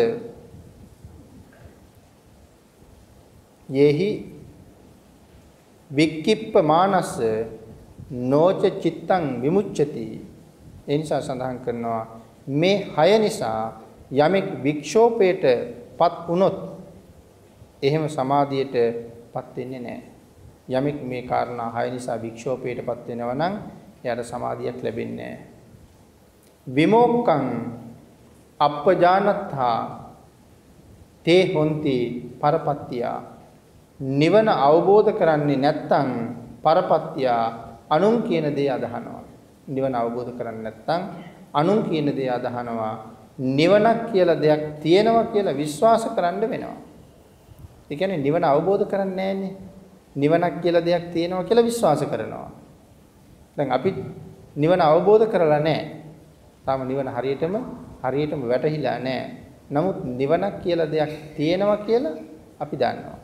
යේහි වික්කිප්ප මානස නොච චිත්තං විමුච්ඡති ඒ නිසා සඳහන් කරනවා මේ හය නිසා යමෙක් වික්ෂෝපයට පත් වුනොත් එහෙම සමාධියට පත් වෙන්නේ නැහැ යමෙක් මේ කාරණා හය නිසා වික්ෂෝපයටපත් වෙනවා නම් එයාට සමාධියක් ලැබෙන්නේ නැහැ. විමෝක්කං අප්පජානත්තා තේ හොಂತಿ පරපත්තියා නිවන අවබෝධ කරන්නේ නැත්නම් පරපත්තියා අනුන් කියන දේ අදහනවා. නිවන අවබෝධ කරන්නේ නැත්නම් අනුන් කියන දේ අදහනවා. නිවනක් කියලා දෙයක් තියෙනවා කියලා විශ්වාස කරන්න වෙනවා. ඒ කියන්නේ නිවන අවබෝධ කරන්නේ නැන්නේ. නිවනක් කියලා දෙයක් තියෙනවා කියලා විශ්වාස කරනවා. දැන් අපි නිවන අවබෝධ කරලා නැහැ. තාම නිවන හරියටම හරියටම වැටහිලා නැහැ. නමුත් නිවනක් කියලා දෙයක් තියෙනවා කියලා අපි දන්නවා.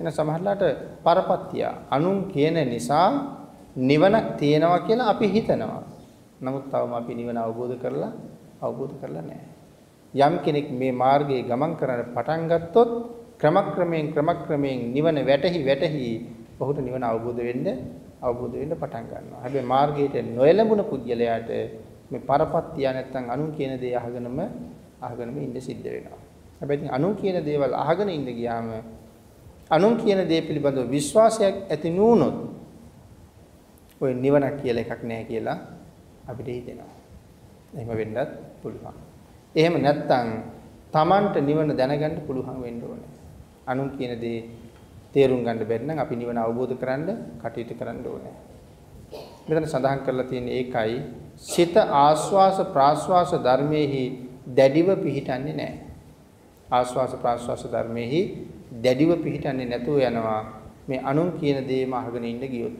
එන සමහරලාට පරපත්තිය අනුන් කියන නිසා නිවනක් තියෙනවා කියලා අපි හිතනවා. නමුත් තවම අපි නිවන අවබෝධ කරලා අවබෝධ කරලා නැහැ. යම් කෙනෙක් මේ මාර්ගයේ ගමන් කරන්න පටන් ගත්තොත් ක්‍රමක්‍රමයෙන් ක්‍රමක්‍රමයෙන් නිවන වැටහි වැටහි ඔහුට නිවන අවබෝධ වෙන්න අවබෝධ වෙන්න පටන් ගන්නවා. හැබැයි මාර්ගයට නොයලඹුණ පුද්ගලයාට මේ පරපත්තිය නැත්තම් අනුන් කියන දේ අහගෙනම අහගෙනම ඉන්න සිද්ධ වෙනවා. හැබැයි අනුන් කියන දේවල් අහගෙන ඉන්න ගියාම අනුන් කියන දේ පිළිබඳව විශ්වාසයක් ඇති නුනොත් ඔය නිවනක් කියලා එකක් නැහැ කියලා අපිට හිතෙනවා. එහෙම වෙන්නත් පුළුවන්. එහෙම නැත්තම් Tamanට නිවන දැනගන්න පුළුවන් වෙන්න ඕනේ. අනුන් කියන දේ තේරුම් ගන්න බැරි නම් අපි නිවන අවබෝධ කරන්න කටයුතු කරන්න ඕනේ. මෙතන සඳහන් කරලා තියෙන ඒකයි සිත ආස්වාස ප්‍රාස්වාස ධර්මයේහි දැඩිව පිහිටන්නේ නැහැ. ආස්වාස ප්‍රාස්වාස ධර්මයේහි දැඩිව පිහිටන්නේ නැතුව යනවා මේ අනුන් කියන දේම අහගෙන ඉන්න ගියොත්.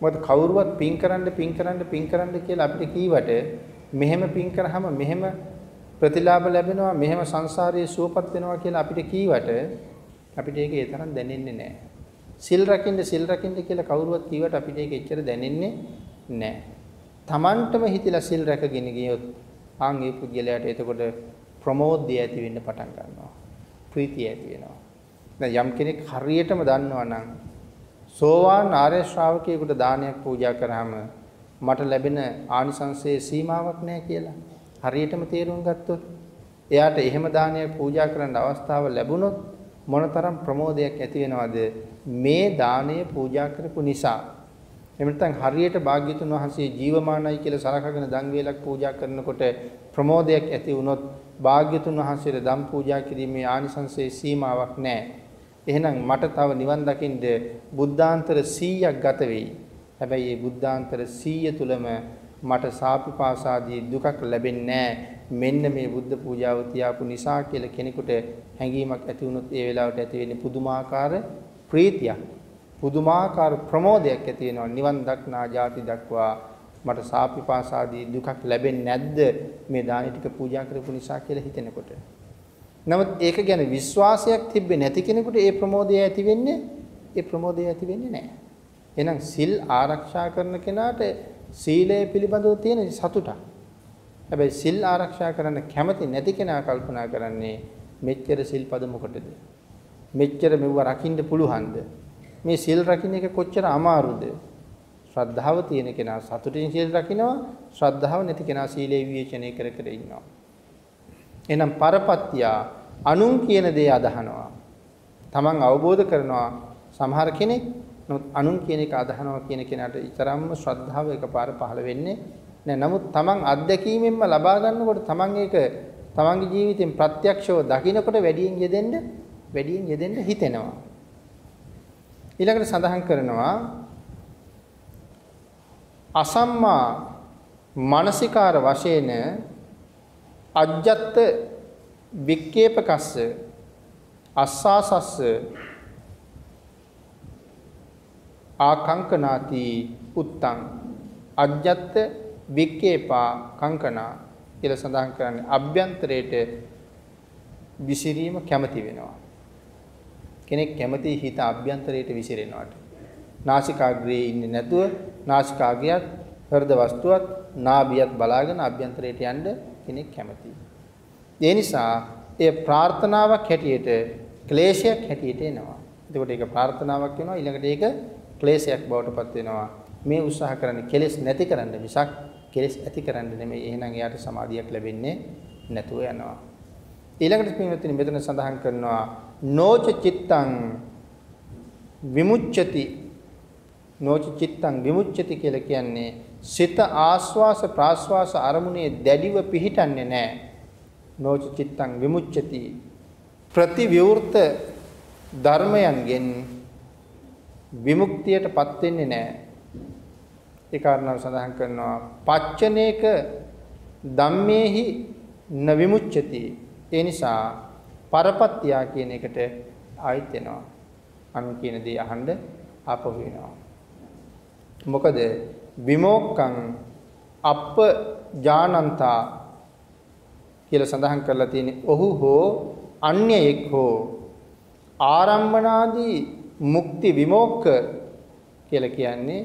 මොකද කවුරුවත් පින් කරන්න පින් කරන්න පින් කරන්න කියලා අපිට කීවට මෙහෙම පින් කරාම මෙහෙම ප්‍රතිලාභ ලැබෙනවා මෙහෙම සංසාරයේ සුවපත් වෙනවා කියලා අපිට කීවට අපිට ඒක ඒ තරම් දැනෙන්නේ නැහැ. සිල් රකින්න සිල් රකින්න කියලා කවුරුවත් කීවට අපිට ඒක එච්චර දැනෙන්නේ නැහැ. Tamanටම හිතිලා සිල් රැකගෙන ගියොත් ආන් ඒ පුද්ගලයාට එතකොට ප්‍රමෝදය ඇති වෙන්න පටන් ගන්නවා. ප්‍රීතිය ඇති වෙනවා. දැන් යම් කෙනෙක් හරියටම දන්නවා නම් සෝවාන් ආර්ය ශ්‍රාවකයෙකුට දානයක් පූජා කරාම මට ලැබෙන ආනිසංසයේ සීමාවක් නැහැ කියලා හරියටම තේරුම් ගත්තොත් එයාට එහෙම දානයක් පූජා කරන්න අවස්ථාව ලැබුණොත් මොනතරම් ප්‍රමෝදයක් ඇති වෙනවද මේ දාණය පූජා කරපු නිසා එහෙම නැත්නම් හරියට භාග්‍යතුන් වහන්සේ ජීවමානයි කියලා සලකගෙන දන් වේලක් පූජා කරනකොට ප්‍රමෝදයක් ඇති වුණොත් භාග්‍යතුන් වහන්සේට දම් පූජා කිරීමේ ආනිසංසයේ සීමාවක් නැහැ. එහෙනම් මට තව නිවන් දකින්න බුද්ධාන්තර 100ක් ගත වෙයි. හැබැයි මේ බුද්ධාන්තර 100 තුලම මට සාපිපාසාදී දුකක් ලැබෙන්නේ මෙන්න මේ බුද්ධ පූජාව තියාපු නිසා කියලා කෙනෙකුට හැඟීමක් ඇති වුණොත් ඒ වෙලාවට ඇති වෙන්නේ පුදුමාකාර ප්‍රීතියක් පුදුමාකාර ප්‍රමෝදයක් ඇති වෙනවා නිවන් දක්නා ජාති දක්වා මට සාපිපාසාදී දුකක් ලැබෙන්නේ නැද්ද මේ දාන ටික පූජා කරපු නිසා කියලා හිතෙනකොට නමුත් ඒක ගැන විශ්වාසයක් තිබ්බේ නැති කෙනෙකුට ඒ ප්‍රමෝදය ඇති වෙන්නේ ඒ ප්‍රමෝදය ඇති වෙන්නේ නැහැ එහෙනම් සිල් ආරක්ෂා කරන කෙනාට සීලය පිළිබඳව තියෙන සතුටක්. හැබැයි සිල් ආරක්ෂා කරන්න කැමති නැති කෙනා කල්පනා කරන්නේ මෙච්චර සිල්පද මොකටද? මෙච්චර මෙව රකින්න පුළුවන්ද? මේ සිල් රකින්න එක කොච්චර අමාරුද? ශ්‍රද්ධාව තියෙන කෙනා සතුටින් සිල් රකින්නවා ශ්‍රද්ධාව නැති කෙනා සීලේ විවේචනය කර කර ඉන්නවා. එහෙනම් පරපත්‍ය අනුන් කියන දේ අදහනවා. තමන් අවබෝධ කරනවා සමහර කෙනෙක් නමුත් අනුන් කියන එක අදහනවා කියන කෙනාට ඊතරම්ම ශ්‍රද්ධාව එකපාර පහළ වෙන්නේ නෑ. නමුත් Taman අත්දැකීමෙන්ම ලබා ගන්නකොට Taman ඒක Tamanගේ ජීවිතෙන් ප්‍රත්‍යක්ෂව දකිනකොට වැඩියෙන් යෙදෙන්න වැඩියෙන් යෙදෙන්න හිතෙනවා. ඊළඟට සඳහන් කරනවා අසම්මා මානසිකාර වශයෙන් අජ්ජත් වික්කේපකස්ස අස්සාසස්ස ආකංකනාති උත්තං අජ්ජත් වික්කේපා කංකනා කියලා සඳහන් කරන්නේ අභ්‍යන්තරයට විසිරීම කැමති වෙනවා. කෙනෙක් කැමති හිත අභ්‍යන්තරයට විසිරෙනවට. නාසිකාග්‍රයේ ඉන්නේ නැතුව නාසිකාග්‍රයත් හෘද වස්තුවත් නාභියත් බලාගෙන අභ්‍යන්තරයට යන්න කෙනෙක් කැමතියි. ඒ නිසා ඒ ප්‍රාර්ථනාවක් හැටියට ක්ලේශයක් හැටියට එනවා. එතකොට ඒක ප්‍රාර්ථනාවක් වෙනවා ඊළඟට ඒක ක්ලේශයක් බවට පත් වෙනවා. මේ උත්සාහ කරන්නේ කෙලෙස් නැති කරන්න මිසක් කෙලෙස් ඇති කරන්න නෙමෙයි. එහෙනම් එයාට සමාධියක් ලැබෙන්නේ නැතුව යනවා. ඊළඟට පින්වත්නි මෙතන සඳහන් කරනවා නෝච චිත්තං විමුච්ඡති නොච චිත්තං විමුච්ඡති කියලා කියන්නේ සිත ආස්වාස ප්‍රාස්වාස අරමුණේ දැඩිව පිහිටන්නේ නැහැ. නොච චිත්තං විමුච්ඡති ප්‍රතිවිවෘත ධර්මයන්ගෙන් විමුක්තියටපත් වෙන්නේ නැහැ. ඒ කාරණාව සඳහන් කරනවා පච්චනේක ධම්මේහි න විමුච්ඡති. ඒ නිසා පරපත්‍යා කියන එකට ආයිත් වෙනවා. අනු කියන දේ අහන්න ආපහු වෙනවා. මොකද විමෝක්කං අප්ප ජානන්තා කියලා සඳහන් කරලා තියෙන්නේ ඔහු හෝ අන්‍යයෙක් හෝ ආරම්මනාදී මුක්ති විමෝක්ක කියලා කියන්නේ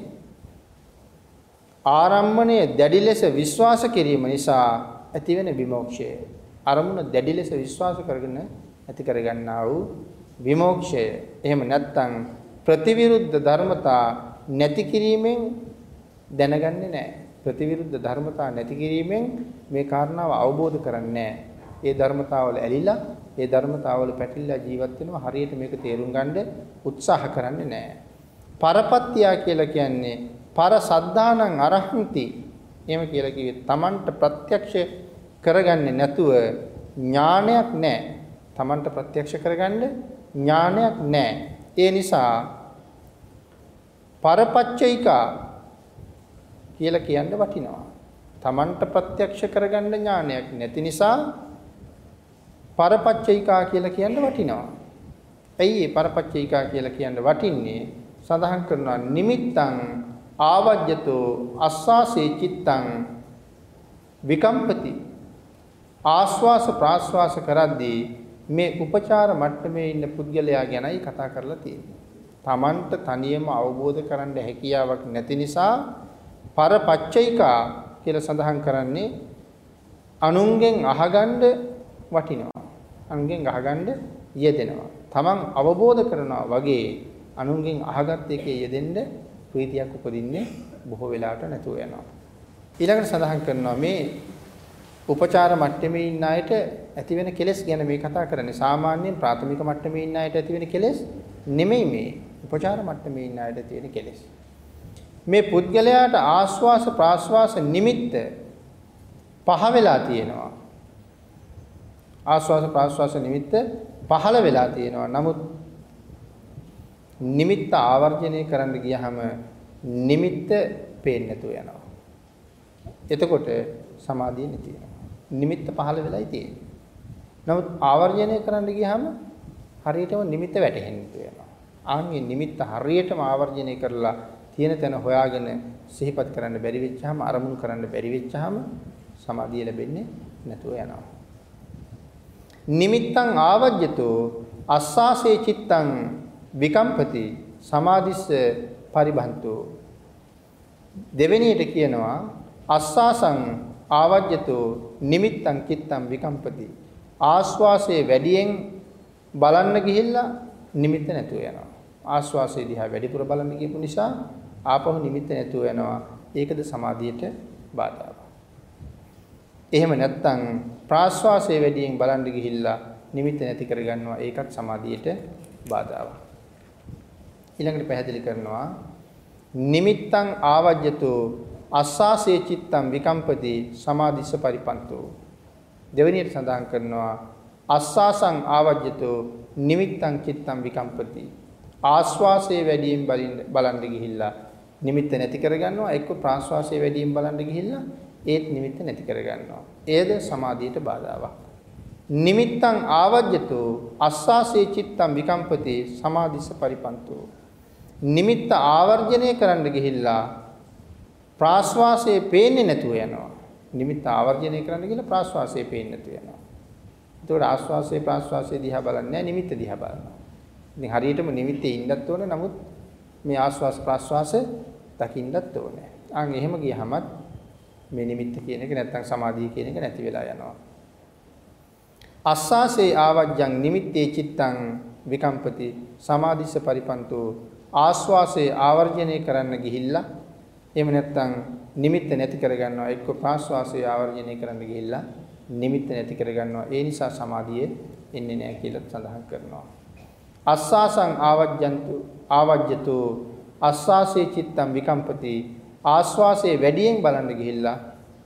ආරම්මණය දැඩි ලෙස විශ්වාස කිරීම නිසා ඇතිවෙන විමෝක්ෂය. අරමුණ දැඩි ලෙස විශ්වාස කරගෙන ඇති කරගන්නා වූ විමෝක්ෂය. එහෙම නැත්නම් ප්‍රතිවිරුද්ධ ධර්මතා නැති කිරීමෙන් දැනගන්නේ නැහැ. ප්‍රතිවිරුද්ධ ධර්මතා නැති කිරීමෙන් මේ කාරණාව අවබෝධ කරන්නේ ඒ ධර්මතාවල ඇලිලා ඒ ධර්මතාවල පැටලිලා ජීවත් වෙනවා හරියට මේක තේරුම් ගන්න උත්සාහ කරන්නේ නැහැ. පරපත්‍යා කියලා කියන්නේ පර සද්ධානං අරහන්ති එහෙම කියලා කිව්වේ Tamanට ප්‍රත්‍යක්ෂ කරගන්නේ නැතුව ඥානයක් නැහැ. Tamanට ප්‍රත්‍යක්ෂ කරගන්න ඥානයක් නැහැ. ඒ නිසා පරපච්චයිකා කියලා කියන්න වටිනවා. Tamanට ප්‍රත්‍යක්ෂ කරගන්න ඥානයක් නැති නිසා පරපච්චයිකා කියලා කියන්න වටිනවා. ඇයි ඒ පරපච්චයිකා කියලා කියන්න වටින්නේ? සඳහන් කරනවා නිමිත්තං ආවජ්‍යතෝ අස්වාසේ චිත්තං විකම්පති ආස්වාස ප්‍රාස්වාස කරද්දී මේ උපචාර මට්ටමේ ඉන්න පුද්ගලයා ගැනයි කතා කරලා තියෙන්නේ. Tamanට තනියම අවබෝධ කරන්න හැකියාවක් නැති නිසා පරපච්චයිකා කියලා සඳහන් කරන්නේ අනුන්ගෙන් අහගන්න වටිනවා. අනුන්ගෙන් අහගන්න යෙදෙනවා. Taman අවබෝධ කරනවා වගේ අනුන්ගෙන් අහගත් එකේ යෙදෙන්න ප්‍රීතියක් උපදින්නේ බොහෝ වෙලාවට නැතුව යනවා. ඊළඟට සඳහන් කරනවා මේ උපචාර මට්ටමේ ඉන්න අයට ඇති වෙන කෙලෙස් ගැන මේ කතා කරන්නේ. සාමාන්‍යයෙන් ප්‍රාථමික මට්ටමේ ඉන්න අයට ඇති වෙන කෙලෙස් නෙමෙයි මේ. උපචාර මට්ටමේ ඉන්න අයට තියෙන කෙලෙස්. මේ පුද්ගලයාට ආස්වාස ප්‍රාස්වාස නිමිත්ත පහ වෙලා තියෙනවා. ආස්වාස ප්‍රාස්වාස නිමිත්ත පහළ වෙලා තියෙනවා. නමුත් නිමිත්ත ආවර්ජනය කරන්න ගියහම නිමිත්ත පේන්නේ නැතුව යනවා. එතකොට සමාධිය නැති වෙනවා. නිමිත්ත පහළ වෙලයි තියෙන්නේ. නමුත් ආවර්ජනය කරන්න ගියහම හරියටම නිමිත්ත වැටහෙන්නේ නැතුව යනවා. ආන්ගේ නිමිත්ත හරියටම ආවර්ජනය කරලා තියෙන තැන හොයාගෙන සිහිපත් කරන්න බැරි වෙච්චාම අරමුණු කරන්න බැරි වෙච්චාම සමාධිය ලැබෙන්නේ නැතුව යනවා. නිමිත්තං ආවජ්‍යතෝ අස්සාසේ චිත්තං විකම්පති සමාධිස්ස පරිබන්තෝ දෙවෙනියට කියනවා අස්සාසං ආවජ්‍යතෝ නිමිත්තං චිත්තං විකම්පති ආස්වාසයේ වැඩියෙන් බලන්න ගිහිල්ලා නිමිත්ත නැතුව යනවා ආස්වාසයේ දිහා වැඩිපුර බලන්න ගියපු නිසා ආපහු නිමිත්ත නැතුව යනවා. ඒකද සමාධියට බාධාවක්. එහෙම නැත්නම් ප්‍රාශ්වාසයේ වැඩියෙන් බලන්න ගිහිල්ලා නිමිත්ත නැති කරගන්නවා. ඒකත් සමාධියට බාධාවක්. ඊළඟට පැහැදිලි කරනවා නිමිත්තං ආවජ්‍යතෝ අස්සාසේ චිත්තං විකම්පති සමාධිස්ස පරිපන්තෝ. දෙවෙනියට සඳහන් කරනවා අස්සාසං ආවජ්‍යතෝ නිමිත්තං චිත්තං විකම්පති. ආස්වාසයේ වැඩියෙන් බලන්න ගිහිල්ලා නිමිත්ත නැති කරගන්නවා එක්ක ප්‍රාශ්වාසයේ වැඩියෙන් බලන්න ගිහිල්ලා ඒත් නිමිත්ත නැති කරගන්නවා. එයද සමාධියට බාධාවක්. නිමිත්තං ආවජ්‍යතෝ අස්සාසේ චිත්තං විකම්පති සමාධිස්ස පරිපන්තෝ. නිමිත්ත ආවර්ජනය කරන්න ගිහිල්ලා ප්‍රාශ්වාසයේ පේන්නේ නැතුව යනවා නිමිත්ත ආවර්ජනය කරන්න ගිහලා ප්‍රාශ්වාසයේ පේන්නේ නැතුව යනවා එතකොට ආශ්වාසයේ ප්‍රාශ්වාසයේ දිහා බලන්නේ නැහැ නිමිත්ත දිහා බලනවා ඉතින් හරියටම නිමිත්තේ ඉන්නත් ඕනේ නමුත් මේ ආස්වාස් ප්‍රාස්වාස දකින්නත් ඕනේ. අන් එහෙම ගියහමත් මේ නිමිත්ත කියන එක නැත්තම් සමාධිය කියන එක නැති වෙලා යනවා. අස්සාසේ ආවජ්ජං නිමිත්තේ චිත්තං විකම්පති සමාධිස්ස පරිපන්තෝ ආස්වාසේ ආවර්ජනය කරන්න ගිහිල්ලා එහෙම නැත්තම් නිමිත්ත නැති කරගන්නවා එක්ක ප්‍රාස්වාසේ ආවර්ජනය කරන්න ගිහිල්ලා නිමිත්ත නැති කරගන්නවා ඒ නිසා සමාධිය එන්නේ නැහැ කියලා සඳහන් කරනවා අස්සාසං ආවජ්ජන්තු ආවජ්ජතු අස්වාසේ චිත්තම් විකම්පති ආස්වාසේ වැඩියෙන් බලන්න ගිහිල්ලා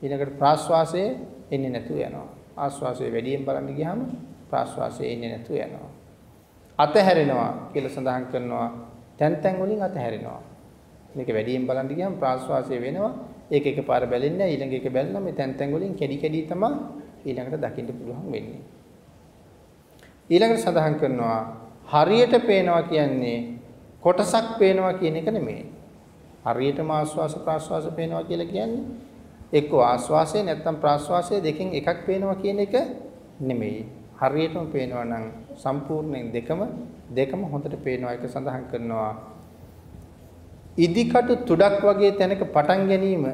ඊළඟට ප්‍රාස්වාසයේ එන්නේ නැතුව යනවා. ආස්වාසයේ වැඩියෙන් බලන්න ගියාම ප්‍රාස්වාසයේ එන්නේ නැතුව යනවා. අතහැරෙනවා කියලා සඳහන් කරනවා. තැන් තැන් වලින් අතහැරෙනවා. මේක වැඩියෙන් බලන්න ගියාම ප්‍රාස්වාසයේ වෙනවා. ඒක එකපාර බැලෙන්නේ ඊළඟ එක බැලුනම මේ තැන් තැන් වලින් කැඩි කැඩි තමයි ඊළඟට දකින්න පුළුවන් වෙන්නේ. ඊළඟට සඳහන් කරනවා හරියට පේනවා කියන්නේ කොටසක් පේනවා කියන එක නෙමෙයි. හරියටම ආස්වාස ප්‍රාස්වාස පේනවා කියලා කියන්නේ එක්ක ආස්වාසය නැත්නම් ප්‍රාස්වාසය දෙකෙන් එකක් පේනවා කියන එක නෙමෙයි. හරියටම පේනවා නම් සම්පූර්ණයෙන් දෙකම දෙකම හොඳට පේනවා එක සඳහන් කරනවා. ඉදිකටු තුඩක් වගේ තැනක පටන් ගැනීම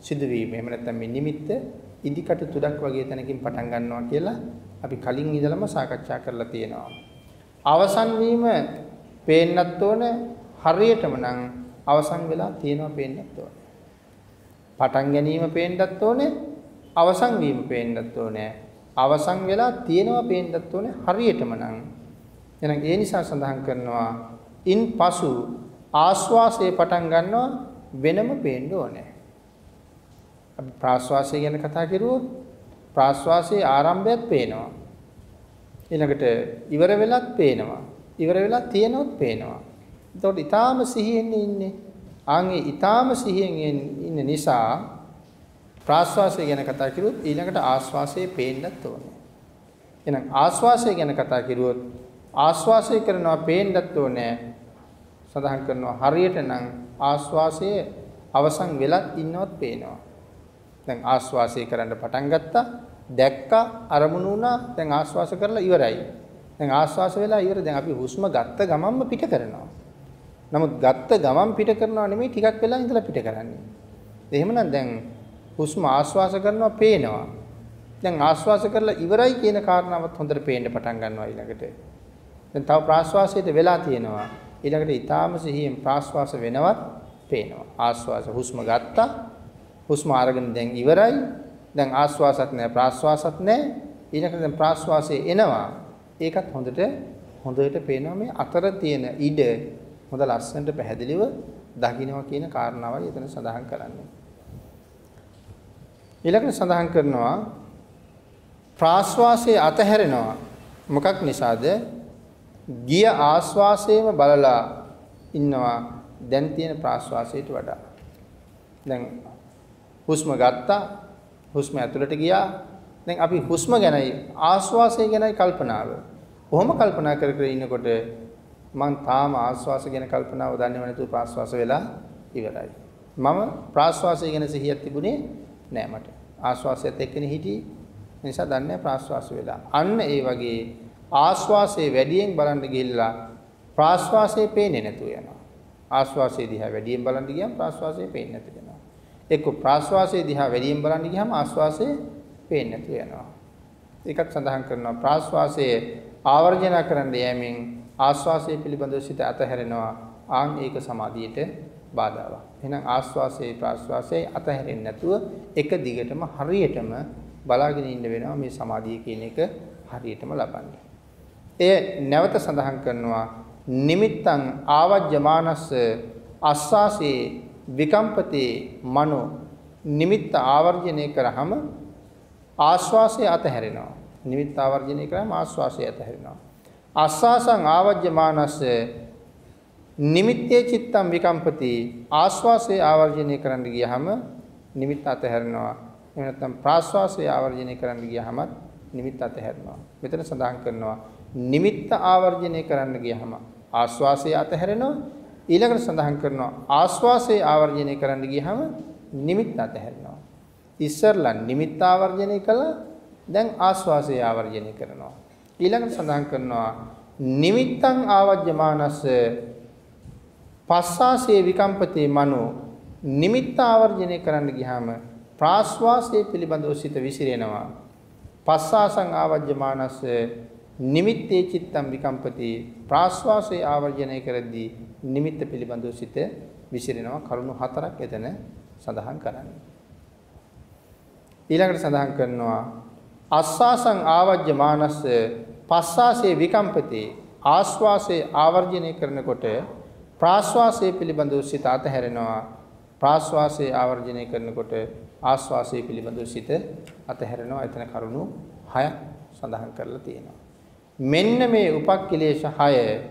සිදුවීම. එහෙම නැත්නම් මේ නිමිත්ත ඉදිකටු තුඩක් වගේ තැනකින් පටන් ගන්නවා කියලා අපි කලින් ඉඳලම සාකච්ඡා කරලා තියෙනවා. අවසන් වීම පේන්නත් ඕන හරියටම නම් අවසන් වෙලා තියෙනවා පේන්නත් ඕන. පටන් ගැනීම පේන්නත් ඕනේ අවසන් වීම පේන්නත් ඕනේ. අවසන් වෙලා තියෙනවා පේන්නත් ඕනේ හරියටම නම්. එහෙනම් ඒ නිසා සඳහන් කරනවා ඉන් පසු ආස්වාසය පටන් ගන්නවා වෙනම පේන්න ඕනේ. අපි ප්‍රාශ්වාසය ගැන කතා කරුවොත් ප්‍රාශ්වාසයේ ආරම්භයත් පේනවා. ඊළඟට ඉවර වෙලත් පේනවා. ඉවර වෙලා තියෙනොත් පේනවා. එතකොට ඊටාම සිහියෙන් ඉන්නේ. ආන්ගේ ඊටාම සිහියෙන් ඉන්න නිසා ප්‍රාශ්වාසය ගැන කතා කරුවොත් ඊළඟට ආශ්වාසයේ පේන්නත් ඕනේ. එහෙනම් ආශ්වාසය ගැන කතා කරුවොත් ආශ්වාසය කරනවා පේන්නත් ඕනේ. සඳහන් කරනවා හරියට නම් ආශ්වාසයේ අවසන් වෙලත් ඉන්නවත් පේනවා. දැන් ආශ්වාසය කරන්න පටන් ගත්තා දැක්කා අරමුණු වුණා දැන් ආශ්වාස කරලා ඉවරයි. දැන් ආශ්වාස වෙලා ඉවර දැන් අපි හුස්ම ගත්ත ගමන්ම පිට කරනවා. නමුත් ගත්ත ගමන් පිට කරනවා නෙමෙයි ටිකක් වෙලා ඉඳලා පිට කරන්නේ. එහෙමනම් දැන් හුස්ම ආශ්වාස කරනවා පේනවා. දැන් ආශ්වාස කරලා ඉවරයි කියන කාරණාවත් හොඳට පේන්න පටන් ගන්නවා ඊළඟට. දැන් තව ප්‍රාශ්වාසයට වෙලා තියෙනවා. ඊළඟට ඊටාම සිහියෙන් ප්‍රාශ්වාස වෙනවත් පේනවා. ආශ්වාස හුස්ම ගත්තා. හුස්ම අරගෙන දැන් ඉවරයි. දැන් ආශ්වාසත් නැහැ ප්‍රාශ්වාසත් නැහැ. ඊළඟට දැන් ප්‍රාශ්වාසය එනවා. ඒකත් හොඳට හොඳට පේනවා මේ අතර තියෙන ඉඩ හොඳ ලස්සනට පැහැදිලිව දකින්නවා කියන කාරණාවයි එතන සඳහන් කරන්නේ. ඊළඟට සඳහන් කරනවා ප්‍රාශ්වාසයේ අතහැරෙනවා මොකක් නිසාද? ගිය ආශ්වාසයේම බලලා ඉන්නවා දැන් තියෙන ප්‍රාශ්වාසයට වඩා. දැන් හුස්ම ගත්තා හුස්ම ඇතුළට ගියා දැන් අපි හුස්ම ගැනයි ආශ්වාසය ගැනයි කල්පනාව. කොහොම කල්පනා කර කර ඉන්නකොට මං තාම ආශ්වාස ගැන කල්පනාව දන්නේව නැතුව ප්‍රාශ්වාස වෙලා ඉවරයි. මම ප්‍රාශ්වාසය ගැන සිහියක් තිබුණේ නෑ මට. ආශ්වාසයත් එක්කනේ හිටියේ. නිසා දන්නේ ප්‍රාශ්වාස වෙලා. අන්න ඒ වගේ ආශ්වාසයේ වැඩියෙන් බලන්න ගිහිල්ලා ප්‍රාශ්වාසයේ පේන්නේ නැතුව යනවා. ආශ්වාසයේ දිහා වැඩියෙන් බලන්න ගියම ප්‍රාශ්වාසයේ පේන්නේ නැතුව යනවා. එක්ක ප්‍රාශ්වාසයේ දිහා වැඩියෙන් බලන්න ගියම ආශ්වාසයේ පේන්නේ නැතුව යනවා. ඒකත් සඳහන් කරනවා ප්‍රාශ්වාසයේ ආවර්ජන කරන්න යෑමෙන් ආශ්වාසය පිළිබඳව සිත අතහැරෙනවා. ආන් ඒක සමාධියට බාධාවක්. එහෙනම් ආශ්වාසයේ ප්‍රාශ්වාසයේ අතහැරෙන්නේ නැතුව එක දිගටම හරියටම බලාගෙන ඉන්න වෙනවා මේ සමාධිය කියන එක හරියටම ලබන්න. එය නැවත සඳහන් කරනවා නිමිත්තං ආවජ්‍යමානස්ස අස්සාසේ විකම්පතේ මනෝ නිමිත්ත ආවර්ජනය කරාම ආශ්වාසය අතහැරෙනවා. නිමිත්ත ආවර්ජනය කරාම ආශ්වාසය අතහැරෙනවා. ආස්වාසං ආවජ්‍යමානස්ස නිමිත්තේ චිත්තම් විකම්පති ආශ්වාසය ආවර්ජනය කරන්න ගියහම නිමිත්ත අතහැරෙනවා. එහෙම නැත්නම් ප්‍රාශ්වාසය ආවර්ජනය කරන්න ගියහම නිමිත්ත අතහැරෙනවා. මෙතන සඳහන් කරනවා නිමිත්ත ආවර්ජනය කරන්න ගියහම ආශ්වාසය අතහැරෙනවා. ඊළඟට සඳහන් කරනවා ආශ්වාසය ආවර්ජනය කරන්න ගියහම නිමිත්ත අතහැරෙනවා. ඉස්සරලා නිමිත්ත ආවර්ජනය කළා දැන් ආස්වාසය ආවර්ජනය කරනවා ඊළඟට සඳහන් කරනවා නිමිත්තං ආවජ්‍යමානස්ස පස්සාසේ විකම්පතේ මනෝ නිමිත්ත ආවර්ජනය කරන්න ගියාම ප්‍රාස්වාසයේ පිළිබඳව සිත විසිරෙනවා පස්සාසං ආවජ්‍යමානස්ස නිමිත්තේ චිත්තම් විකම්පති ප්‍රාස්වාසයේ ආවර්ජනය කරද්දී නිමිත්ත පිළිබඳව සිත විසිරෙනවා කරුණු හතරක් එතන සඳහන් කරන්නේ ඊළඟට සඳහන් කරනවා අස්සාසං ආවජ්‍ය මානස්ස පස්සාසේ විකම්පති ආස්වාසයේ ආවර්ජනය කරනකොට ප්‍රාශ්වාසයේ පිළිබඳව සිත අතහැරෙනවා. ප්‍රාශ්වාසයේ ආවර්ජනය කරනකොට ආශ්වාසයේ පිළිබඳව සිත අතහැරෙනවා. එතන කරුණු 6ක් සඳහන් කරලා තියෙනවා. මෙන්න මේ උපක්ඛිලේශ 6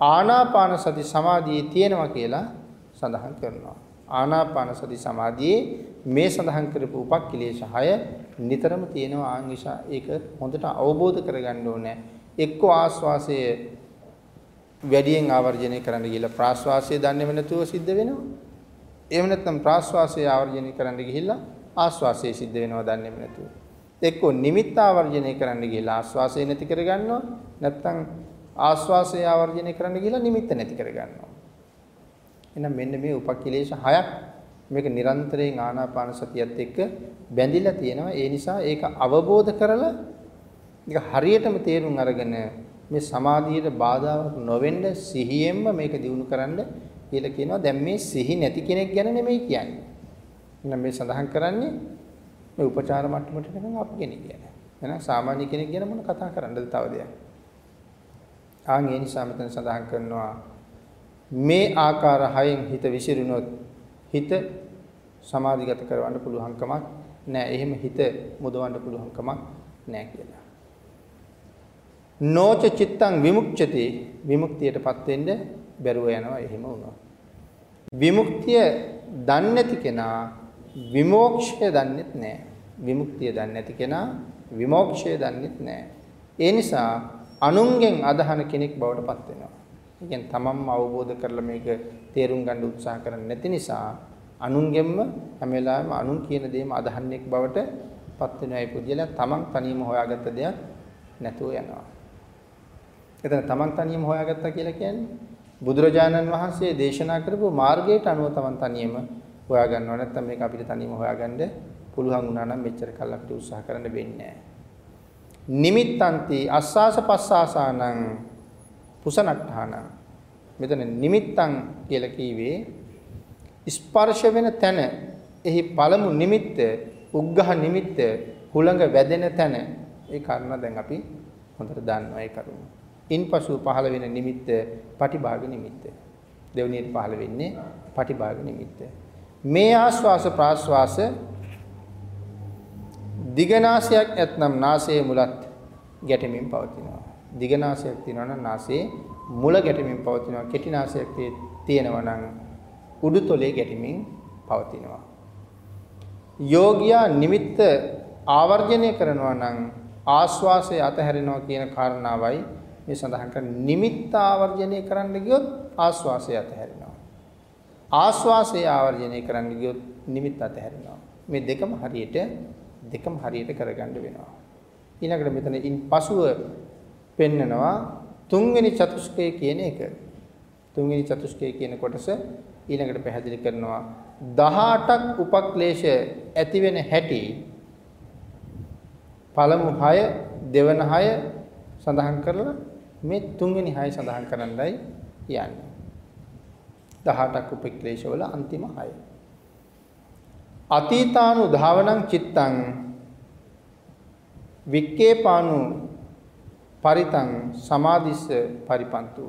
ආනාපාන සති සමාධියේ තියෙනවා කියලා සඳහන් කරනවා. ආනාපාන සති සමාධියේ මේ සඳහන් කරපු උපක්ඛිලේශ 6 නිතරම තියෙනවා ආංගිෂා ඒක හොඳට අවබෝධ කරගන්න ඕනේ. එක්ක ආස්වාසයේ වැඩියෙන් ආවර්ජනය කරන්න ගිහිල්ලා ප්‍රාශ්වාසය දන්නේම නැතුව සිද්ධ වෙනවා. එහෙම නැත්නම් ප්‍රාශ්වාසය ආවර්ජනය කරන්න ගිහිල්ලා ආශ්වාසය සිද්ධ වෙනවා දන්නේම නැතුව. එක්කෝ නිමිත්ත ආවර්ජනය කරන්න ගිහිල්ලා ආශ්වාසය නැති කරගන්නවා. නැත්නම් ආශ්වාසය ආවර්ජනය කරන්න ගිහිල්ලා නිමිත්ත නැති කරගන්නවා. එහෙනම් මෙන්න මේ උපක්ඛිලේශ හයක් මේක නිරන්තරයෙන් ආනාපාන සතියත් එක්ක බැඳිලා තියෙනවා. ඒ නිසා ඒක අවබෝධ කරලා ඒක හරියටම තේරුම් අරගෙන මේ සමාධියට බාධාවක් නොවෙන්න සිහියෙන්ම මේක දිනු කරන්න කියලා කියනවා. දැන් මේ සිහි නැති කෙනෙක් ගැන නෙමෙයි කියන්නේ. එහෙනම් මේ සඳහන් කරන්නේ මේ උපචාර මට්ටමට නිකන් අප කෙනෙක් ගැන. එහෙනම් සාමාන්‍ය කෙනෙක් ගැන මොන කතා කරන්නද තව දෙයක්. ආන් ඒ නිසා මෙතන සඳහන් කරනවා මේ ආකාර හයෙන් හිත විසිරුණොත් හිත සමාධිගත කරවන්න පුළුවන් කමක් නැහැ. එහෙම හිත මුදවන්න පුළුවන් කමක් නැහැ කියලා. නෝච චිත්තං විමුක්ච්‍යති විමුක්තියටපත් වෙන්න බැරුව යනවා එහෙම වුණා. විමුක්තිය දන්නේ නැති කෙනා විමෝක්ෂය දන්නේත් නැහැ. විමුක්තිය දන්නේ නැති කෙනා විමෝක්ෂය දන්නේත් නැහැ. ඒ නිසා අනුන්ගෙන් අදහන කෙනෙක් බවට පත් වෙනවා. ඒ කියන්නේ තමන්ම අවබෝධ කරලා මේක තේරුම් ගන්න උත්සාහ කරන්නේ නැති නිසා අනුන්ගෙන්ම හැම වෙලාවෙම අනුන් කියන දේම අදහන්නෙක් බවට පත් වෙනවා. ඒ පුද්ගලයා තමන් තනියම හොයාගත්ත දෙයක් නැතුව යනවා. එතන තමන් තනියම හොයාගත්තා කියලා කියන්නේ බුදුරජාණන් වහන්සේ දේශනා කරපු මාර්ගයට අනුව තමන් තනියම හොයා ගන්නවා නැත්නම් මේක අපිට තනියම හොයාගන්න පුළුවන් වුණා නම් මෙච්චර කල් අපිට උත්සාහ කරන්න වෙන්නේ නිමිත්තන්ති අස්සාස පස්සාසානං පුසනට්ඨාන මෙතන නිමිත්තන් කියලා කීවේ ස්පර්ශ වෙන තැන එහි පළමු නිමිත්ත උග්ඝහ නිමිත්ත හුළඟ වැදෙන තැන ඒ කාරණා දැන් අපි හොඳට දන්නවා ඒ කරුණ. ඉන්පසු පහළ වෙන නිමිත්ත පටිභාග නිමිත්ත. දෙවණියට පහළ වෙන්නේ පටිභාග නිමිත්ත. මේ ආස්වාස ප්‍රාස්වාස දිගනාසයක් ඇතනම් නාසයේ මුලත් ගැටෙමින් පවතිනවා. දිගනාසයක් තියෙනවා නම් නාසයේ මුල ගැටෙමින් පවතිනවා. කෙටි නාසයක් තියෙනවා නම් උඩුතොලේ ගැටෙමින් පවතිනවා. යෝගියා නිමිත්ත ආවර්ජනය කරනවා නම් ආස්වාසය අතහැරෙනවා කියන කාරණාවයි මේ සඳහන් කරන නිමිත්ත ආවර්ජනය කරන්න ගියොත් ආස්වාසය අතහැරෙනවා. ආස්වාසය ආවර්ජනය කරන්න ගියොත් නිමිත්ත අතහැරෙනවා. මේ දෙකම හරියට දෙකම හරියට කරගන්න වෙනවා. ඊළඟට මෙතන ඉන් පසුව පෙන්නනවා තුන්වෙනි චතුස්කය කියන එක. තුන්වෙනි චතුස්කය කියන කොටස ඊළඟට පැහැදිලි කරනවා 18ක් උපක්ලේශ ඇති වෙන හැටි පළමු 6 දෙවන 6 සඳහන් කරලා මේ තුන්වෙනි 6 සඳහන් කරන්නයි යන්නේ 18ක් උපක්ලේශ වල අන්තිම 6 අතීතානු ධාවනං චිත්තං වික්කේපානු පරිතං සමාධිස්ස පරිපන්තු.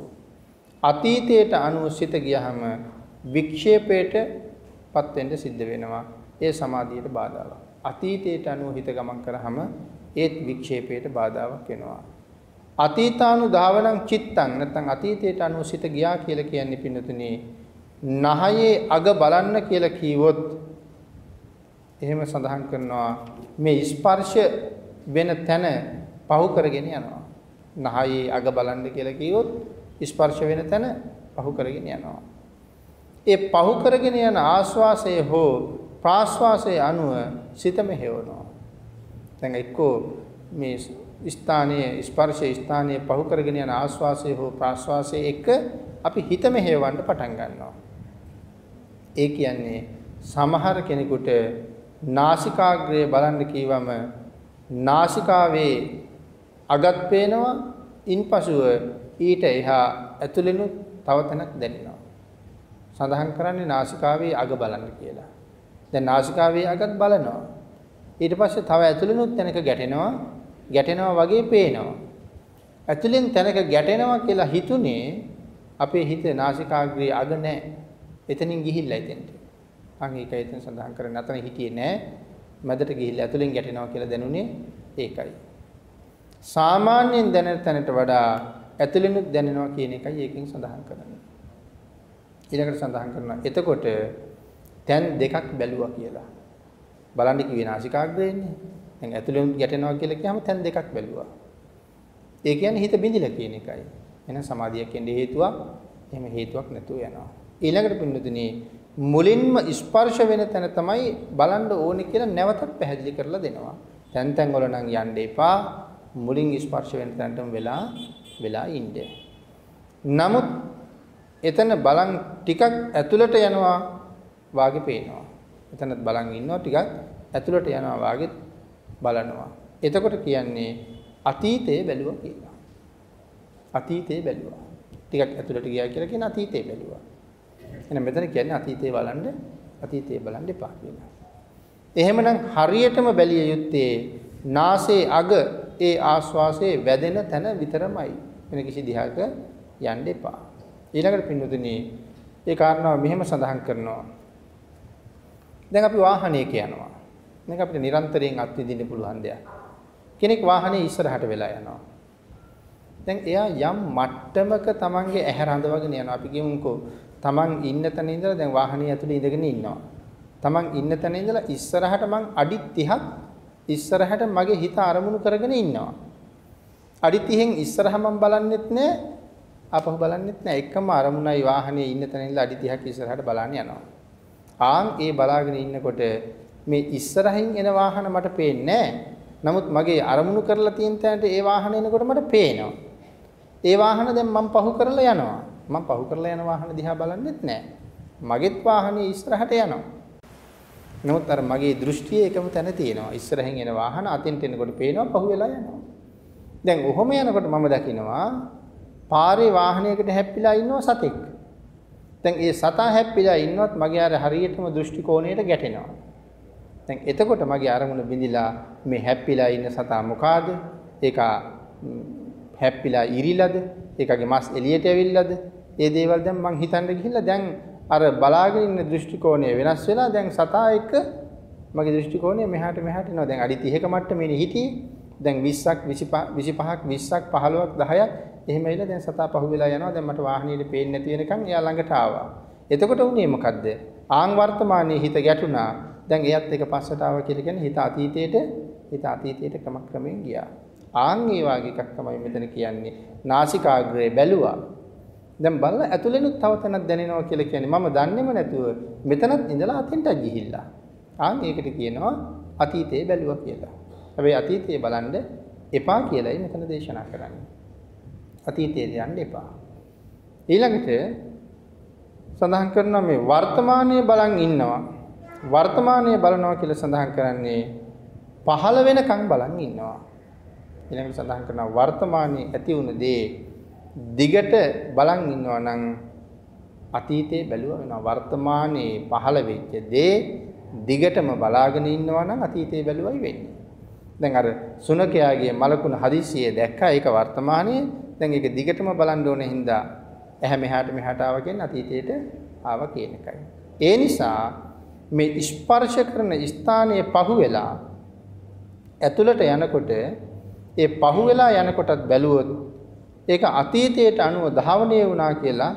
අතීතයට අනුව සිත ගියහම වික්ෂේපයටපත් වෙන්න සිද්ධ වෙනවා. ඒ සමාධියට බාධාවක්. අතීතයට අනුව හිත ගමන් කරාම ඒත් වික්ෂේපයට බාධාවක් වෙනවා. අතීතානු ධාවනං චිත්තං නැත්නම් අතීතයට අනුව සිත ගියා කියලා කියන්නේ පින්නතුනේ නහයේ අග බලන්න කියලා කීවොත් එහෙම සඳහන් කරනවා මේ ස්පර්ශ වෙන තැන පහු කරගෙන යනවා නහයේ අග බලන්න කියලා කිව්වොත් ස්පර්ශ වෙන තැන පහු කරගෙන යනවා. ඒ පහු කරගෙන යන ආස්වාසය හෝ ප්‍රාස්වාසයේ අනුව සිතම හේවනවා. දැන් එක්කෝ මේ ස්ථානයේ ස්පර්ශයේ ස්ථානයේ පහු කරගෙන යන ආස්වාසය හෝ ප්‍රාස්වාසයේ එක අපි හිතම හේවන්න පටන් ගන්නවා. ඒ කියන්නේ සමහර කෙනෙකුට නාසිකාග්‍රය බලන්න කීවම නාසිකාවේ අගත් පේනවා ඉන්පසුව ඊට එහා ඇතුළෙනු තව තැනක් දැනෙනවා. සඳහන් කරන්නේ නාසිකාවේ අග බලන්න කියලා. දැන් නාසිකාවේ අගත් බලනවා. ඊට පස්සේ තව ඇතුළෙනුත් තැනක ගැටෙනවා ගැටෙනවා වගේ පේනවා. ඇතුලෙන් තැනක ගැටෙනවා කියලා හිතුනේ අපේ හිත නාසිකාග්‍රේ අග නැහැ. එතනින් ගිහිල්ලා එතෙන්ට. අන් ඒකයි එතන සඳහන් කරන්නේ. අතන හිටියේ නැහැ. මැදට ගිහිල්ලා ඇතුලෙන් ගැටෙනවා කියලා දැනුනේ ඒකයි. සාමාන්‍යයෙන් දැනෙන තැනට වඩා ඇතුළෙනුත් දැනෙනවා කියන එකයි ඒකෙන් සඳහන් කරන්නේ. ඊළඟට සඳහන් කරනවා එතකොට තැන් දෙකක් බැලුවා කියලා. බලන්න කිව්වේ නාසිකාග්‍රේන්නේ. දැන් ඇතුළෙනුත් ගැටෙනවා කියලා කියහම තැන් දෙකක් බැලුවා. ඒ කියන්නේ හිත බිඳිලා කියන එකයි. එහෙනම් සමාධියක් එන්නේ හේතුවක් එහෙම හේතුවක් නැතුව යනවා. ඊළඟට පින්නතුනේ මුලින්ම ස්පර්ශ වෙන තැන තමයි බලන්න ඕනේ කියලා නැවතත් පැහැදිලි කරලා දෙනවා. තැන් තැන් වල නම් යන්න එපා. මුලින් ස්පර්ශ වෙන තැනටම වෙලා වෙලා ඉන්න. නමුත් එතන බලන් ටිකක් ඇතුළට යනවා වාගේ පේනවා. එතනත් බලන් ඉන්නවා ටිකක් ඇතුළට යනවා වාගේ බලනවා. එතකොට කියන්නේ අතීතයේ බැලුවා කියලා. අතීතයේ බැලුවා. ටිකක් ඇතුළට ගියා කියලා කියන අතීතයේ බැලුවා. එහෙනම් මෙතන කියන්නේ අතීතයේ බලන්න අතීතයේ බලන්න එපා කියලා. එහෙමනම් හරියටම බැලිය යුත්තේ නාසයේ අග ඒ ආස්වාසයේ වැදෙන තැන විතරමයි. වෙන කිසි දිහාක යන්න එපා. ඊළඟට පින්නතුනි ඒ කාරණාව මෙහෙම සඳහන් කරනවා. දැන් අපි වාහනයක යනවා. මේක අපිට නිරන්තරයෙන් අත්විඳින්න පුළුවන් දෙයක්. කෙනෙක් වාහනේ ඉස්සරහට වෙලා යනවා. දැන් එයා යම් මට්ටමක Tamanගේ ඇහැ රඳවගෙන යනවා. අපි කියමුකෝ Taman ඉන්න තැන ඉඳලා දැන් වාහනේ ඇතුලේ ඉඳගෙන ඉන්නවා. Taman ඉන්න තැන ඉඳලා ඉස්සරහට මං අඩි 30ක් ඉස්සරහට මගේ හිත අරමුණු කරගෙන ඉන්නවා. අඩි 30න් ඉස්සරහ මම බලන්නෙත් නෑ ආපහු බලන්නෙත් නෑ එකම අරමුණයි වාහනේ ඉන්න තැන ඉඳලා අඩි 30ක් ඉස්සරහට බලන්න යනවා. ආන් ඒ බලාගෙන ඉන්නකොට මේ ඉස්සරහින් එන වාහන මට පේන්නේ නමුත් මගේ අරමුණු කරලා තියෙන තැනට ඒ වාහන එනකොට මට පේනවා. ඒ වාහන දැන් මම පහු කරලා යනවා. මම පහු කරලා යන වාහන දිහා බලන්නෙත් නෑ. මගෙත් වාහනේ ඉස්සරහට යනවා. නමුත් අර මගේ දෘෂ්ටිය එකම තැන තියෙනවා. ඉස්සරහින් එන වාහන අතින්ට එනකොට පේනවා පහු වෙලා යනවා. දැන් ඔහොම යනකොට මම දකිනවා පාරේ වාහනයකට හැප්පිලා ඉන්නවා සතෙක්. දැන් ඒ සතා හැප්පිලා ඉන්නවත් මගේ අර හරියටම දෘෂ්ටි කෝණයට ගැටෙනවා. දැන් එතකොට මගේ අරමුණ බිඳිලා මේ හැප්පිලා ඉන්න සතා මොකාද? ඒක හැප්පිලා ඉරිලද? ඒකගේ මස් එළියට ඇවිල්ලාද? ඒ දේවල් දැන් මං හිතන්න ගිහිල්ලා දැන් අර බලාගෙන ඉන්න දෘෂ්ටි කෝණය වෙනස් වෙලා දැන් සතා එක්ක මගේ දෘෂ්ටි කෝණය මෙහාට මෙහාට යනවා. දැන් අඩි 30ක මට්ටමේනේ හිටියේ. දැන් 20ක් 25ක් 20ක් 15ක් 10ක් එහෙම ඇවිල්ලා දැන් සතා පහු වෙලා යනවා. දැන් මට වාහනේට පේන්නේ නැති වෙනකන් එයා ළඟට ආවා. එතකොට උනේ මොකද්ද? ආන් වර්තමානයේ හිත ගැටුණා. දැන් එයත් එක පස්සට ආවා කියලා කියන්නේ හිත අතීතයට හිත අතීතයට ක්‍රමක්‍රමයෙන් ගියා. ආන් ඒ වගේ එකක් තමයි මෙතන කියන්නේ. නාසිකාග්‍රේ බැලුවා. දැන් බලලා ඇතුළෙනුත් තව තැනක් දැනෙනවා කියලා කියන්නේ මම දන්නේම නැතුව මෙතනත් ඉඳලා අතෙන්ට ගිහිල්ලා. ආන් ඒකට කියනවා අතීතයේ බැලුවා කියලා. හැබැයි අතීතයේ බලන්න එපා කියලායි මෙතන දේශනා කරන්නේ. අතීතයේ යන්න එපා. ඊළඟට සඳහන් කරනවා මේ වර්තමානයේ බලන් ඉන්නවා. වර්තමානයේ බලනවා කියලා සඳහන් කරන්නේ පහළ වෙනකන් බලන් ඉන්නවා. ඊළඟට සඳහන් කරනවා වර්තමානයේ ඇති වුණ දේ දිගට බලන් ඉන්නවා නම් අතීතයේ බැලුවා වෙනවා වර්තමානයේ පහළ වෙච්ච දේ දිගටම බලාගෙන ඉන්නවා නම් අතීතයේ බැලුවයි වෙන්නේ. දැන් අර සුනකයාගේ මලකුණ හදිස්සියේ දැක්කා ඒක වර්තමානයේ දැන් ඒක දිගටම බලන්න ඕනේ හින්දා ඇහැ මෙහාට මෙහාට ආව කියන්නේ අතීතයට ආව කියන එකයි. ඒ නිසා මේ ස්පර්ශ කරන ස්ථානයේ පහු වෙලා ඇතුළට යනකොට ඒ පහු වෙලා යනකොටත් බැලුවොත් ඒක අතීතයට අනුව ධාවනය වුණා කියලා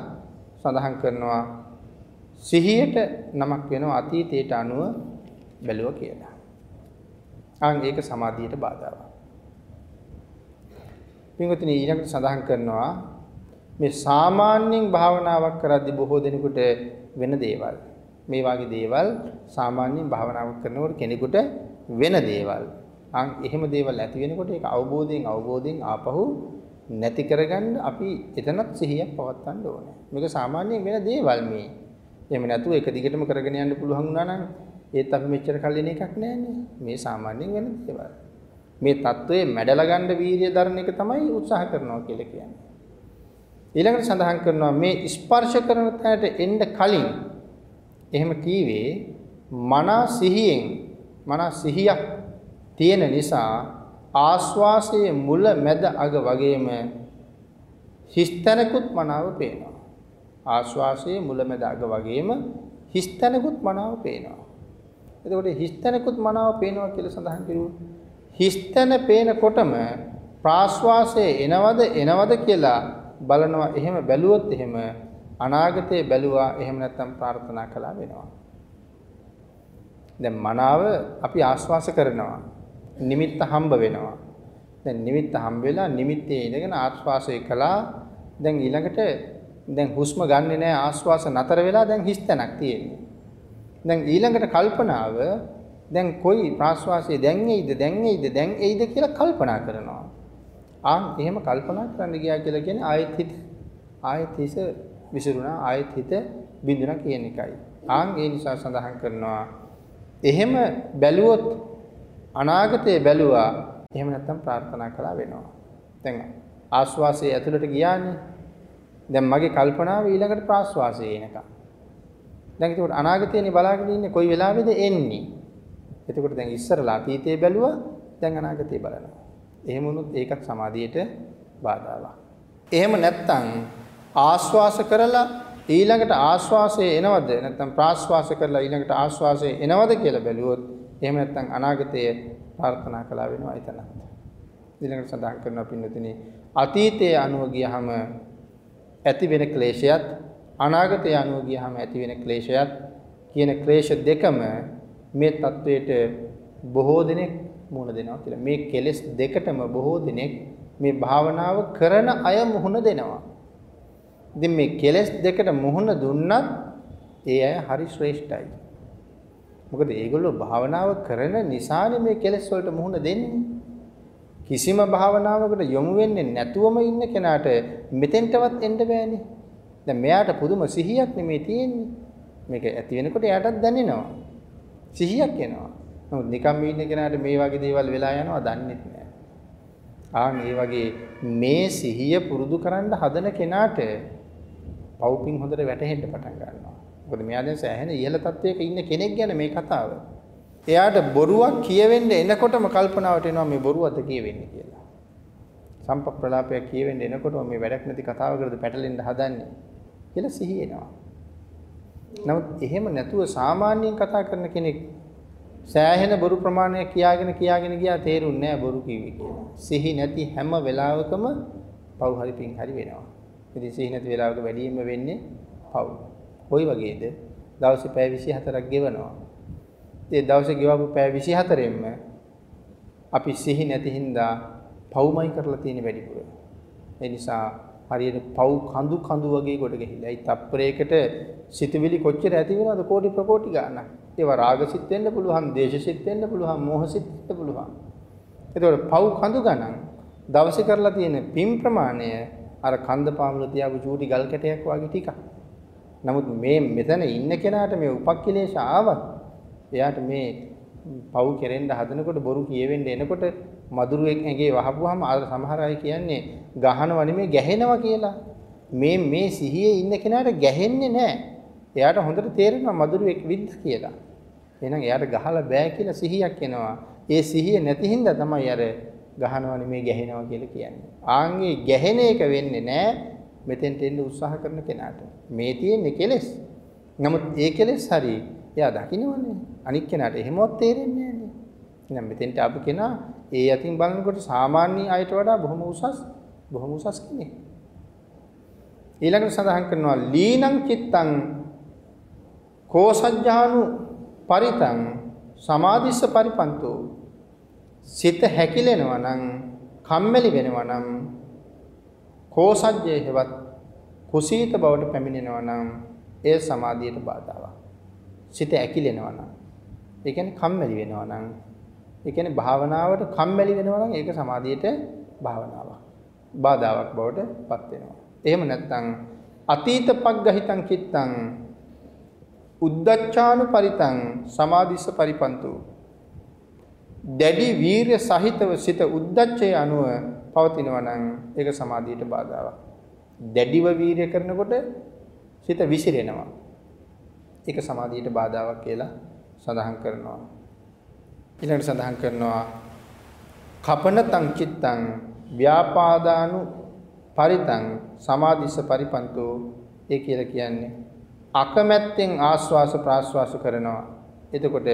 සඳහන් කරනවා සිහියට නමක් වෙනවා අතීතයට අනුව බැලුවා කියලා. අන් ඒක සමාධියට බාධාවක්. පින්වතුනි ඊළඟට සඳහන් කරනවා මේ සාමාන්‍යයෙන් භාවනාවක් කරද්දී බොහෝ දෙනෙකුට වෙන දේවල්. මේ වගේ දේවල් සාමාන්‍යයෙන් භාවනාවක් කරනකොට කෙනෙකුට වෙන දේවල්. අන් එහෙම දේවල් ඇති වෙනකොට ඒක අවබෝධයෙන් අවබෝධයෙන් ආපහු නැති කරගන්න අපි එතනත් සිහියක් පවත්වන්න ඕනේ. මේක සාමාන්‍යයෙන් වෙන දේවල් මේ. එහෙම නැතුව එක දිගටම කරගෙන යන්න පුළුවන් වුණා නම් ඒත් අපි මෙච්චර කල් ඉන එකක් නෑනේ. මේ සාමාන්‍යයෙන් වෙන දේවල්. මේ தત્ත්වයේ මැඩලා ගන්න වීර්ය දරන එක තමයි උත්සාහ කරනවා කියලා කියන්නේ. ඊළඟට සඳහන් කරනවා මේ ස්පර්ශ කරන තැනට එන්න කලින් එහෙම කීවේ මනා සිහියෙන් මනා සිහියක් තියෙන නිසා ආස්වාසයේ මුල මැද අග වගේම හිස්තැනකුත් මනාව පේනවා. ආස්වාසයේ මුල මැද අග වගේම හිස්තැනකුත් මනාව පේනවා. එතකොට හිස්තැනකුත් මනාව පේනවා කියලා සඳහන් කරුවොත් හිස්තැන පේනකොටම ප්‍රාශ්වාසයේ එනවද එනවද කියලා බලනවා. එහෙම බැලුවොත් එහෙම අනාගතයේ බැලුවා එහෙම නැත්නම් ප්‍රාර්ථනා කළා වෙනවා. දැන් මනාව අපි ආශ්වාස කරනවා. නිමිත්ත හම්බ වෙනවා. දැන් නිමිත්ත හම්බ වෙලා නිමිත්තේ ඉඳගෙන ආශ්වාසය කළා. දැන් ඊළඟට දැන් හුස්ම ගන්නෙ නෑ ආශ්වාස නතර වෙලා දැන් හිස් තැනක් තියෙන්නේ. දැන් ඊළඟට කල්පනාව දැන් කොයි ප්‍රාශ්වාසයේ දැන් එයිද දැන් එයිද දැන් එයිද කියලා කල්පනා කරනවා. ආන් එහෙම කල්පනා කරන්න ගියා කියලා කියන්නේ ආයෙත් හිත ආයෙත් හිස විසිරුණා ආයෙත් හිත බිඳුණා කියන එකයි. ආන් ඒ නිසා සඳහන් කරනවා එහෙම බැලුවොත් අනාගතයේ බැලුවා එහෙම නැත්නම් ප්‍රාර්ථනා කළා වෙනවා. දැන් ආස්වාසයේ ඇතුළට ගියානේ. දැන් මගේ කල්පනාව ඊළඟට ප්‍රාස්වාසයේ එනකම්. දැන් ඒකට අනාගතයනේ බලාගෙන ඉන්නේ කොයි වෙලාවෙද එන්නේ. එතකොට දැන් ඉස්සරලා අතීතයේ බැලුවා දැන් අනාගතේ බලනවා. එහෙම වුණොත් ඒකත් සමාධියට බාධාවක්. එහෙම නැත්නම් ආස්වාස කරලා ඊළඟට ආස්වාසයේ එනවද නැත්නම් ප්‍රාස්වාස කරලා ඊළඟට ආස්වාසයේ එනවද කියලා බැලුවොත් එහෙම නැත්නම් අනාගතයේ ප්‍රාර්ථනා කළා වෙනවා එතනත්. ඊළඟට සඳහන් කරනවා පින්නතුනි අතීතයේ අනුව ගියහම ඇති වෙන ක්ලේශයත් අනාගතයේ අනුව ගියහම ඇති වෙන ක්ලේශයත් කියන ක්ලේශ දෙකම මේ தത്വයට බොහෝ දිනෙක මුහුණ දෙනවා කියලා. මේ කෙලෙස් දෙකටම බොහෝ දිනෙක මේ භාවනාව කරන අය මුහුණ දෙනවා. ඉතින් මේ කෙලෙස් දෙකට මුහුණ දුන්නත් ඒ අය හරි ශ්‍රේෂ්ඨයි. මොකද ඒගොල්ලෝ භාවනාව කරන නිසානේ මේ කෙලෙස් වලට මුහුණ දෙන්නේ. කිසිම භාවනාවකට යොමු වෙන්නේ නැතුවම ඉන්න කෙනාට මෙතෙන්ටවත් එන්න බෑනේ. දැන් මෙයාට පුදුම සිහියක් නෙමේ තියෙන්නේ. මේක ඇති වෙනකොට එයාටත් දැනෙනවා. සිහියක් එනවා. නමුත් නිකම් ඉන්න කෙනාට මේ වගේ දේවල් වෙලා යනවා දන්නේ නැහැ. ආන් ඒ වගේ මේ සිහිය පුරුදු කරන්න හදන කෙනාට පව්පින් හොඳට වැටහෙන්න පටන් ගන්නවා. මොකද මෙයා දැන් සෑහෙන ඉහළ තත්වයක ඉන්න කෙනෙක් ගැන මේ කතාව. එයාට බොරුවක් කියවෙන්න එනකොටම කල්පනාවට එනවා මේ බොරුවක්ද කියවෙන්නේ කියලා. සම්ප්‍රලාපයක් කියවෙන්න එනකොටම මේ වැඩක් නැති කතාවකටද පැටලෙන්න හදන්නේ කියලා සිහි එනවා. නමුත් එහෙම නැතුව සාමාන්‍යයෙන් කතා කරන කෙනෙක් සෑහෙන බොරු ප්‍රමාණයක් කියාගෙන කියාගෙන ගියා තේරුන්නේ නැහැ බොරු කිව්වේ කියලා. සිහි නැති හැම වෙලාවකම පව් හරි පිං හරි වෙනවා. ඉතින් සිහි නැති වෙලාවක වැඩියෙන්ම වෙන්නේ පව්. කොයි වගේද? දවසේ පැය 24ක් ගෙවනවා. ඒ දවසේ ගෙවපු පැය 24ෙන්ම අපි සිහි නැති හින්දා පව්මයි කරලා තියෙන වැඩිපුර. ඒ නිසා හරියට පව් කඳු කඳු වගේ කොට ගිහිල්ලා. ඒ තප්පරයකට සිතවිලි කොච්චර ඇති වෙනවද කෝටි ප්‍රකෝටි ගාණක්. ඒවා රාගසිත වෙන්න පුළුවන්, දේශසිත වෙන්න පුළුවන්, මෝහසිත වෙන්න පුළුවන්. ඒතකොට පව් කඳු ගණන් දවසේ කරලා තියෙන පින් ප්‍රමාණය අර කන්ද පාමුල තියාපු චූටි ගල් කැටයක් වගේ ටිකක්. නමුත් මේ මෙතන ඉන්න කෙනාට මේ උපක්ඛලේශ ආවත් එයාට මේ පව් කෙරෙන්න හදනකොට බොරු කියවෙන්න එනකොට මදුරුවෙක් ඇඟේ වහපුවාම අර සමහර අය කියන්නේ ගහනවා නෙමෙයි ගැහෙනවා කියලා. මේ මේ සිහියේ ඉන්න කෙනාට ගැහෙන්නේ නැහැ. එයාට හොඳට තේරෙනවා මදුරුවෙක් විද්ද කියලා. එහෙනම් එයාට ගහලා බෑ කියලා සිහියක් එනවා. ඒ සිහිය නැති හින්දා තමයි අර ගහනවා නෙමෙයි ගැහෙනවා කියලා කියන්නේ. ආන්ගේ ගැහෙන එක වෙන්නේ නැහැ මෙතෙන්ට එන්න උත්සාහ කරන කෙනාට. මේ තියෙන්නේ කෙලෙස්. නමුත් ඒ කෙලෙස් හරි එයා දකින්නවනේ. අනික් කෙනාට එහෙමවත් තේරෙන්නේ නැහැ. එහෙනම් මෙතෙන්ට ආපු කෙනා ඒ යතින් බලනකොට සාමාන්‍ය අයට වඩා බොහොම උසස් බොහොම උසස් කෙනෙක්. ඊළඟට සඳහන් කරනවා ලීනං චිත්තං කෝසජ්ජානු පරිතං සමාධිස්ස පරිපන්තෝ සිත හැකිලෙනවා නම් කම්මැලි වෙනවා නම් කෝසජ්ජේ හෙවත් කුසීත බවට පැමිණෙනවා නම් ඒ සමාධියට බාධාවක්. සිත ඇකිලෙනවා නම් ඒ කියන්නේ කම්මැලි වෙනවා නම් ඒ කියන්නේ භාවනාවට කම්මැලි වෙනවා නම් ඒක සමාධියට භාවනාවක්. බාධාවක් බවට පත් වෙනවා. එහෙම නැත්නම් අතීත පග්ගහිතං චිත්තං උද්දච්චානු පරිතං සමාධිස්ස පරිපන්තු දැඩි වීරය සහිතව සිත උද්දච්චය අනුව පවතිනවා නම් ඒක සමාධියට බාධාවක්. දැඩිව වීරය කරනකොට සිත විසිරෙනවා. ඒක සමාධියට බාධාවක් කියලා සඳහන් කරනවා. ඊළඟට සඳහන් කරනවා කපනතං චිත්තං ව්‍යාපාදානු පරිතං සමාධිස්ස පරිපන්තෝ ඒ කියලා කියන්නේ අකමැත්තෙන් ආස්වාස ප්‍රාස්වාස කරනවා. එතකොට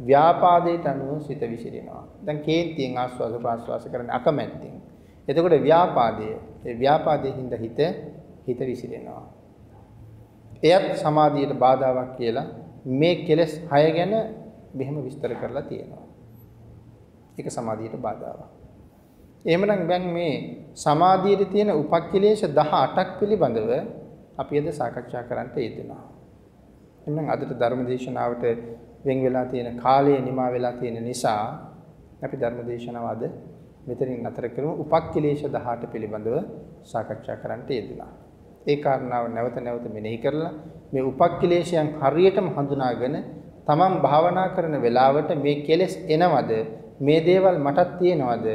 ව්‍යාපාදයට අනුව සිත විසිරෙනවා. දැන් කේන්තියෙන් ආස්වාස ප්‍රාස්වාස කරන අකමැත්තෙන්. එතකොට ව්‍යාපාදයේ ඒ ව්‍යාපාදයේ හිඳ හිත හිත විසිරෙනවා. එයත් සමාධියට බාධාවක් කියලා මේ කෙලෙස් 6 ගැන මෙහෙම විස්තර කරලා තියෙනවා. ඒක සමාධියට බාධාවක්. එහෙමනම් දැන් මේ සමාධියේ තියෙන උපක්ඛලේශ 18ක් පිළිබඳව අපි අද සාකච්ඡා කරන්න යෙදුණා. එහෙනම් අදට ධර්ම දේශනාවට වෙන් වෙලා තියෙන කාලය නිමා වෙලා තියෙන නිසා අපි ධර්ම දේශනාව අද මෙතනින් නතර කරමු. උපක්ඛලේශ 18 පිළිබඳව සාකච්ඡා කරන්න යෙදුණා. ඒ කාරණාව නැවත නැවත මෙනෙහි කරලා මේ උපක්ඛලේශයන් හරියටම හඳුනාගෙන තමන් භාවනා කරන වෙලාවට මේ කෙලෙස් එනවද? මේ දේවල් මටත් තියෙනවද?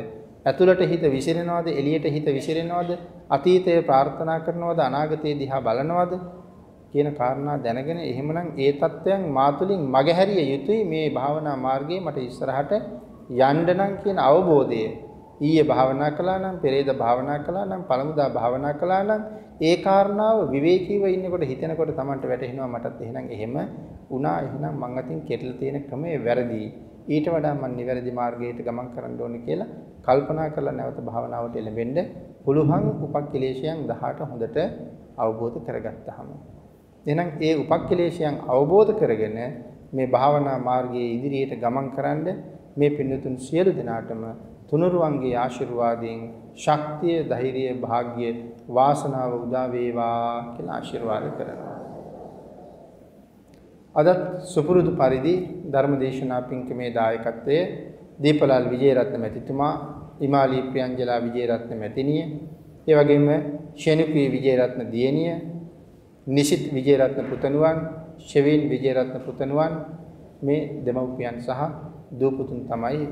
ඇතුළට හිත විසිරෙනවද? එළියට හිත විසිරෙනවද? අතීතය ප්‍රාර්ථනා කරනවද? අනාගතය දිහා බලනවද? කියන කාරණා දැනගෙන එහෙමනම් ඒ தත්වයන් මාතුලින් මගහැරිය යුතුයි. මේ භාවනා මාර්ගයේ මට ඉස්සරහට යන්න නම් කියන අවබෝධය ඊයේ භාවනා කළා නම් පෙරේද භාවනා කළා නම් පළමුදා භාවනා කළා නම් ඒ කාරණාව විවේකීව ඉන්නකොට හිතෙනකොට Tamanට වැටහෙනවා මටත් එහෙනම් එහෙම වුණා. එහෙනම් මං අතින් කෙටලා තියෙන ක්‍රමය වැරදි. ඊට වඩා මම නිවැරදි මාර්ගයට ගමන් කරන්න ඕනේ කියලා කල්පනා කරලා නැවත භාවනාවට එළඹෙන්න පුළුවන් උපක්ඛලේශයන් 18 හොඳට අවබෝධ කරගත්තාම. එහෙනම් ඒ උපක්ඛලේශයන් අවබෝධ කරගෙන මේ භාවනා මාර්ගයේ ඉදිරියට ගමන් කරන්න මේ පින්නතුන් සියලු දෙනාටම තුනුරුවන්ගේ ආශිර්වාදයෙන් ශක්තිය, ධෛර්යය, වාග්ය, වාසනාව උදා වේවා කියලා ආශිර්වාද කරනවා. අදත් සුපුරුදු පරිදි ධර්මදේශනා පින්කමේ දායකත්වයේ දීපලාල් විජේරත්න මැතිතුමා, ඉමාලි ප්‍රියංජලා විජේරත්න මැතිණිය, ඒ වගේම ශෙනුපී විජේරත්න දියණිය, නිසිත් විජේරත්න පුතණුවන්, ෂෙවින් විජේරත්න පුතණුවන් මේ දෙමව්පියන් සහ දූ පුතුන් තමයි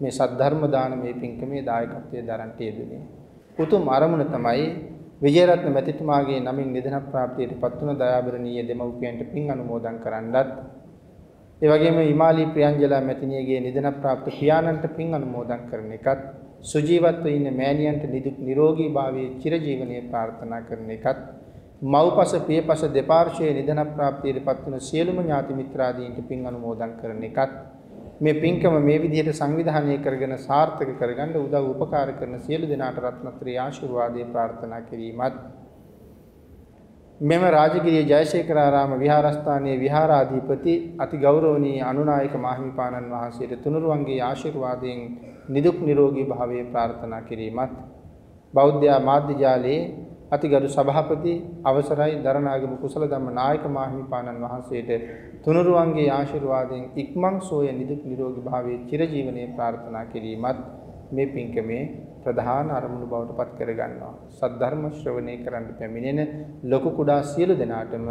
මේ සද්ධර්ම දානමය පින්කමේ දායකත්වයේ දරන්ට යෙදුනේ. උතුම් අරමුණ තමයි විජේරත්න මැතිතුමාගේ නමින් නිදන ප්‍රාප්තියට පත්වන දයාබරණීය දෙමව්පියන්ට පින් අනුමෝදන් කරන්නත් ඒ වගේම හිමාලි ප්‍රියංජලා මැතිණියගේ නිදන ප්‍රාප්ත පියාණන්ට පින් අනුමෝදන් කරන එකත් සුජීවත්ව ඉන්න මෑණියන්ට නිදුක් නිරෝගී භාවයේ චිරජීවනයේ ප්‍රාර්ථනා කරන එකත් මව්පස පියපස දෙපාර්ශ්වයේ නිදන ප්‍රාප්තියට පත්වන සියලුම ඥාති මිත්‍රාදීන්ට පින් අනුමෝදන් කරන එකත් මේ පින්කම මේ විදිහට සංවිධානය කරගෙන සාර්ථක කරගන්න උදව් උපකාර කරන සියලු දෙනාට රත්නත්‍රී ආශිර්වාදයේ ප්‍රාර්ථනා කිරීමත්. මෙම රාජගිරිය ජයශේඛරාරාම විහාරස්ථානයේ විහාරාධිපති අති ගෞරවනීය අනුනායක මාහිමිපාණන් වහන්සේට තුනුරුවන්ගේ ආශිර්වාදයෙන් නිදුක් නිරෝගී භාවයේ ප්‍රාර්ථනා කිරීමත්. බෞද්ධ මාධ්‍ය ජාලයේ අතිගරු සභාපති අවසරයි දරණාගම කුසල ධම්ම නායක මාහිමිපාණන් වහන්සේට තුනුරුවන්ගේ ආශිර්වාදයෙන් ඉක්මන් සෝය නිදුක් නිරෝගී භාවයේ චිරජීවනයේ ප්‍රාර්ථනා කිරීමත් මේ පින්කමේ ප්‍රධාන අරමුණු බවට පත් කර ගන්නවා. සද්ධර්ම ශ්‍රවණය කරන්න පැමිණෙන ලොකු කුඩා සියලු දෙනාටම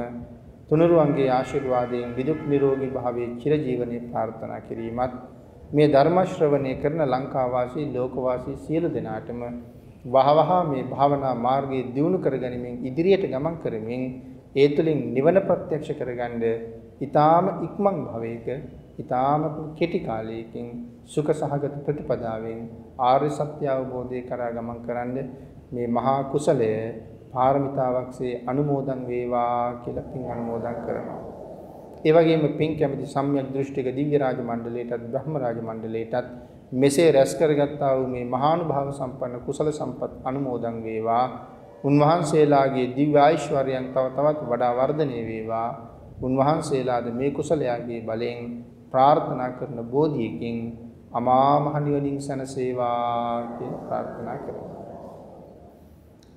තුනුරුවන්ගේ ආශිර්වාදයෙන් නිදුක් නිරෝගී භාවයේ චිරජීවනයේ ප්‍රාර්ථනා කිරීමත් මේ ධර්ම ශ්‍රවණය කරන ලංකා වාසී ලෝක වාසී සියලු දෙනාටම වහවහ මේ භාවනා මාර්ගයේ දියුණු කරගනිමින් ඉදිරියට ගමන් කරමින් ඒ තුළින් නිවන ප්‍රත්‍යක්ෂ කරගන්න ඊ타ම ඉක්මන් භවයක ඊ타ම කෙටි කාලයකින් සුඛ සහගත ප්‍රතිපදාවෙන් ආර්ය සත්‍ය අවබෝධය කරා ගමන් කරන්න මේ මහා කුසලය පාරමිතාවක්සේ අනුමෝදන් වේවා කියලා පින් අනුමෝදන් කරනවා. ඒ වගේම පින් කැමති සම්‍යක් දෘෂ්ටික දිව්‍ය රාජ මණ්ඩලයටත් බ්‍රහ්ම රාජ මණ්ඩලයටත් මෙසේ රැස් කරගත්තා වූ මේ මහානුභාව සම්පන්න කුසල සම්පත් අනුමෝදන් වේවා. උන්වහන්සේලාගේ දිව්‍ය ආයශ්වර්යයන් තව තවත් වඩා වර්ධනය වේවා. උන්වහන්සේලාද මේ කුසලයාගේ බලයෙන් ප්‍රාර්ථනා කරන බෝධියකින් අමා මහ නිවනින් සැනසේවා කියලා ප්‍රාර්ථනා කරමු.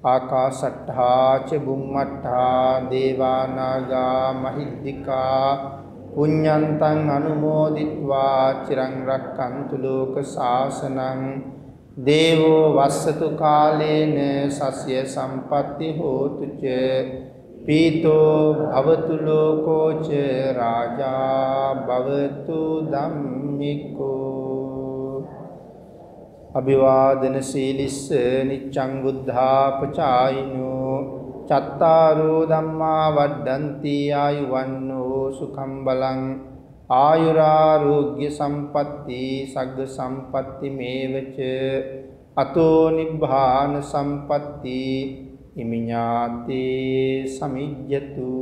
ආකාසට්ඨා ච බුම්මට්ඨා දේවා නාග මහිද්దికා පුඤ්ඤන්තං අනුමෝදිත්වා චිරං රක්칸තු ලෝක සාසනං දේවෝ වස්සතු කාලේන සස්ය සම්පatti හෝතු ච. පීතෝ භවතු ලෝකෝ ච. රාජා භවතු ධම්මිකෝ. අභිවාදන සීලිස්ස නිච්ඡං බුද්ධාපචායිනෝ චත්තාරෝ ධම්මා වඩ්ඩಂತಿ ආයුවන්නෝ. සුඛම් බලං ආයුරාෝග්‍ය සම්පatti සග්ග සම්පatti මේවච අතෝ නිබ්බාන සම්පatti ඉමිඤාතේ සමිජ්ජතු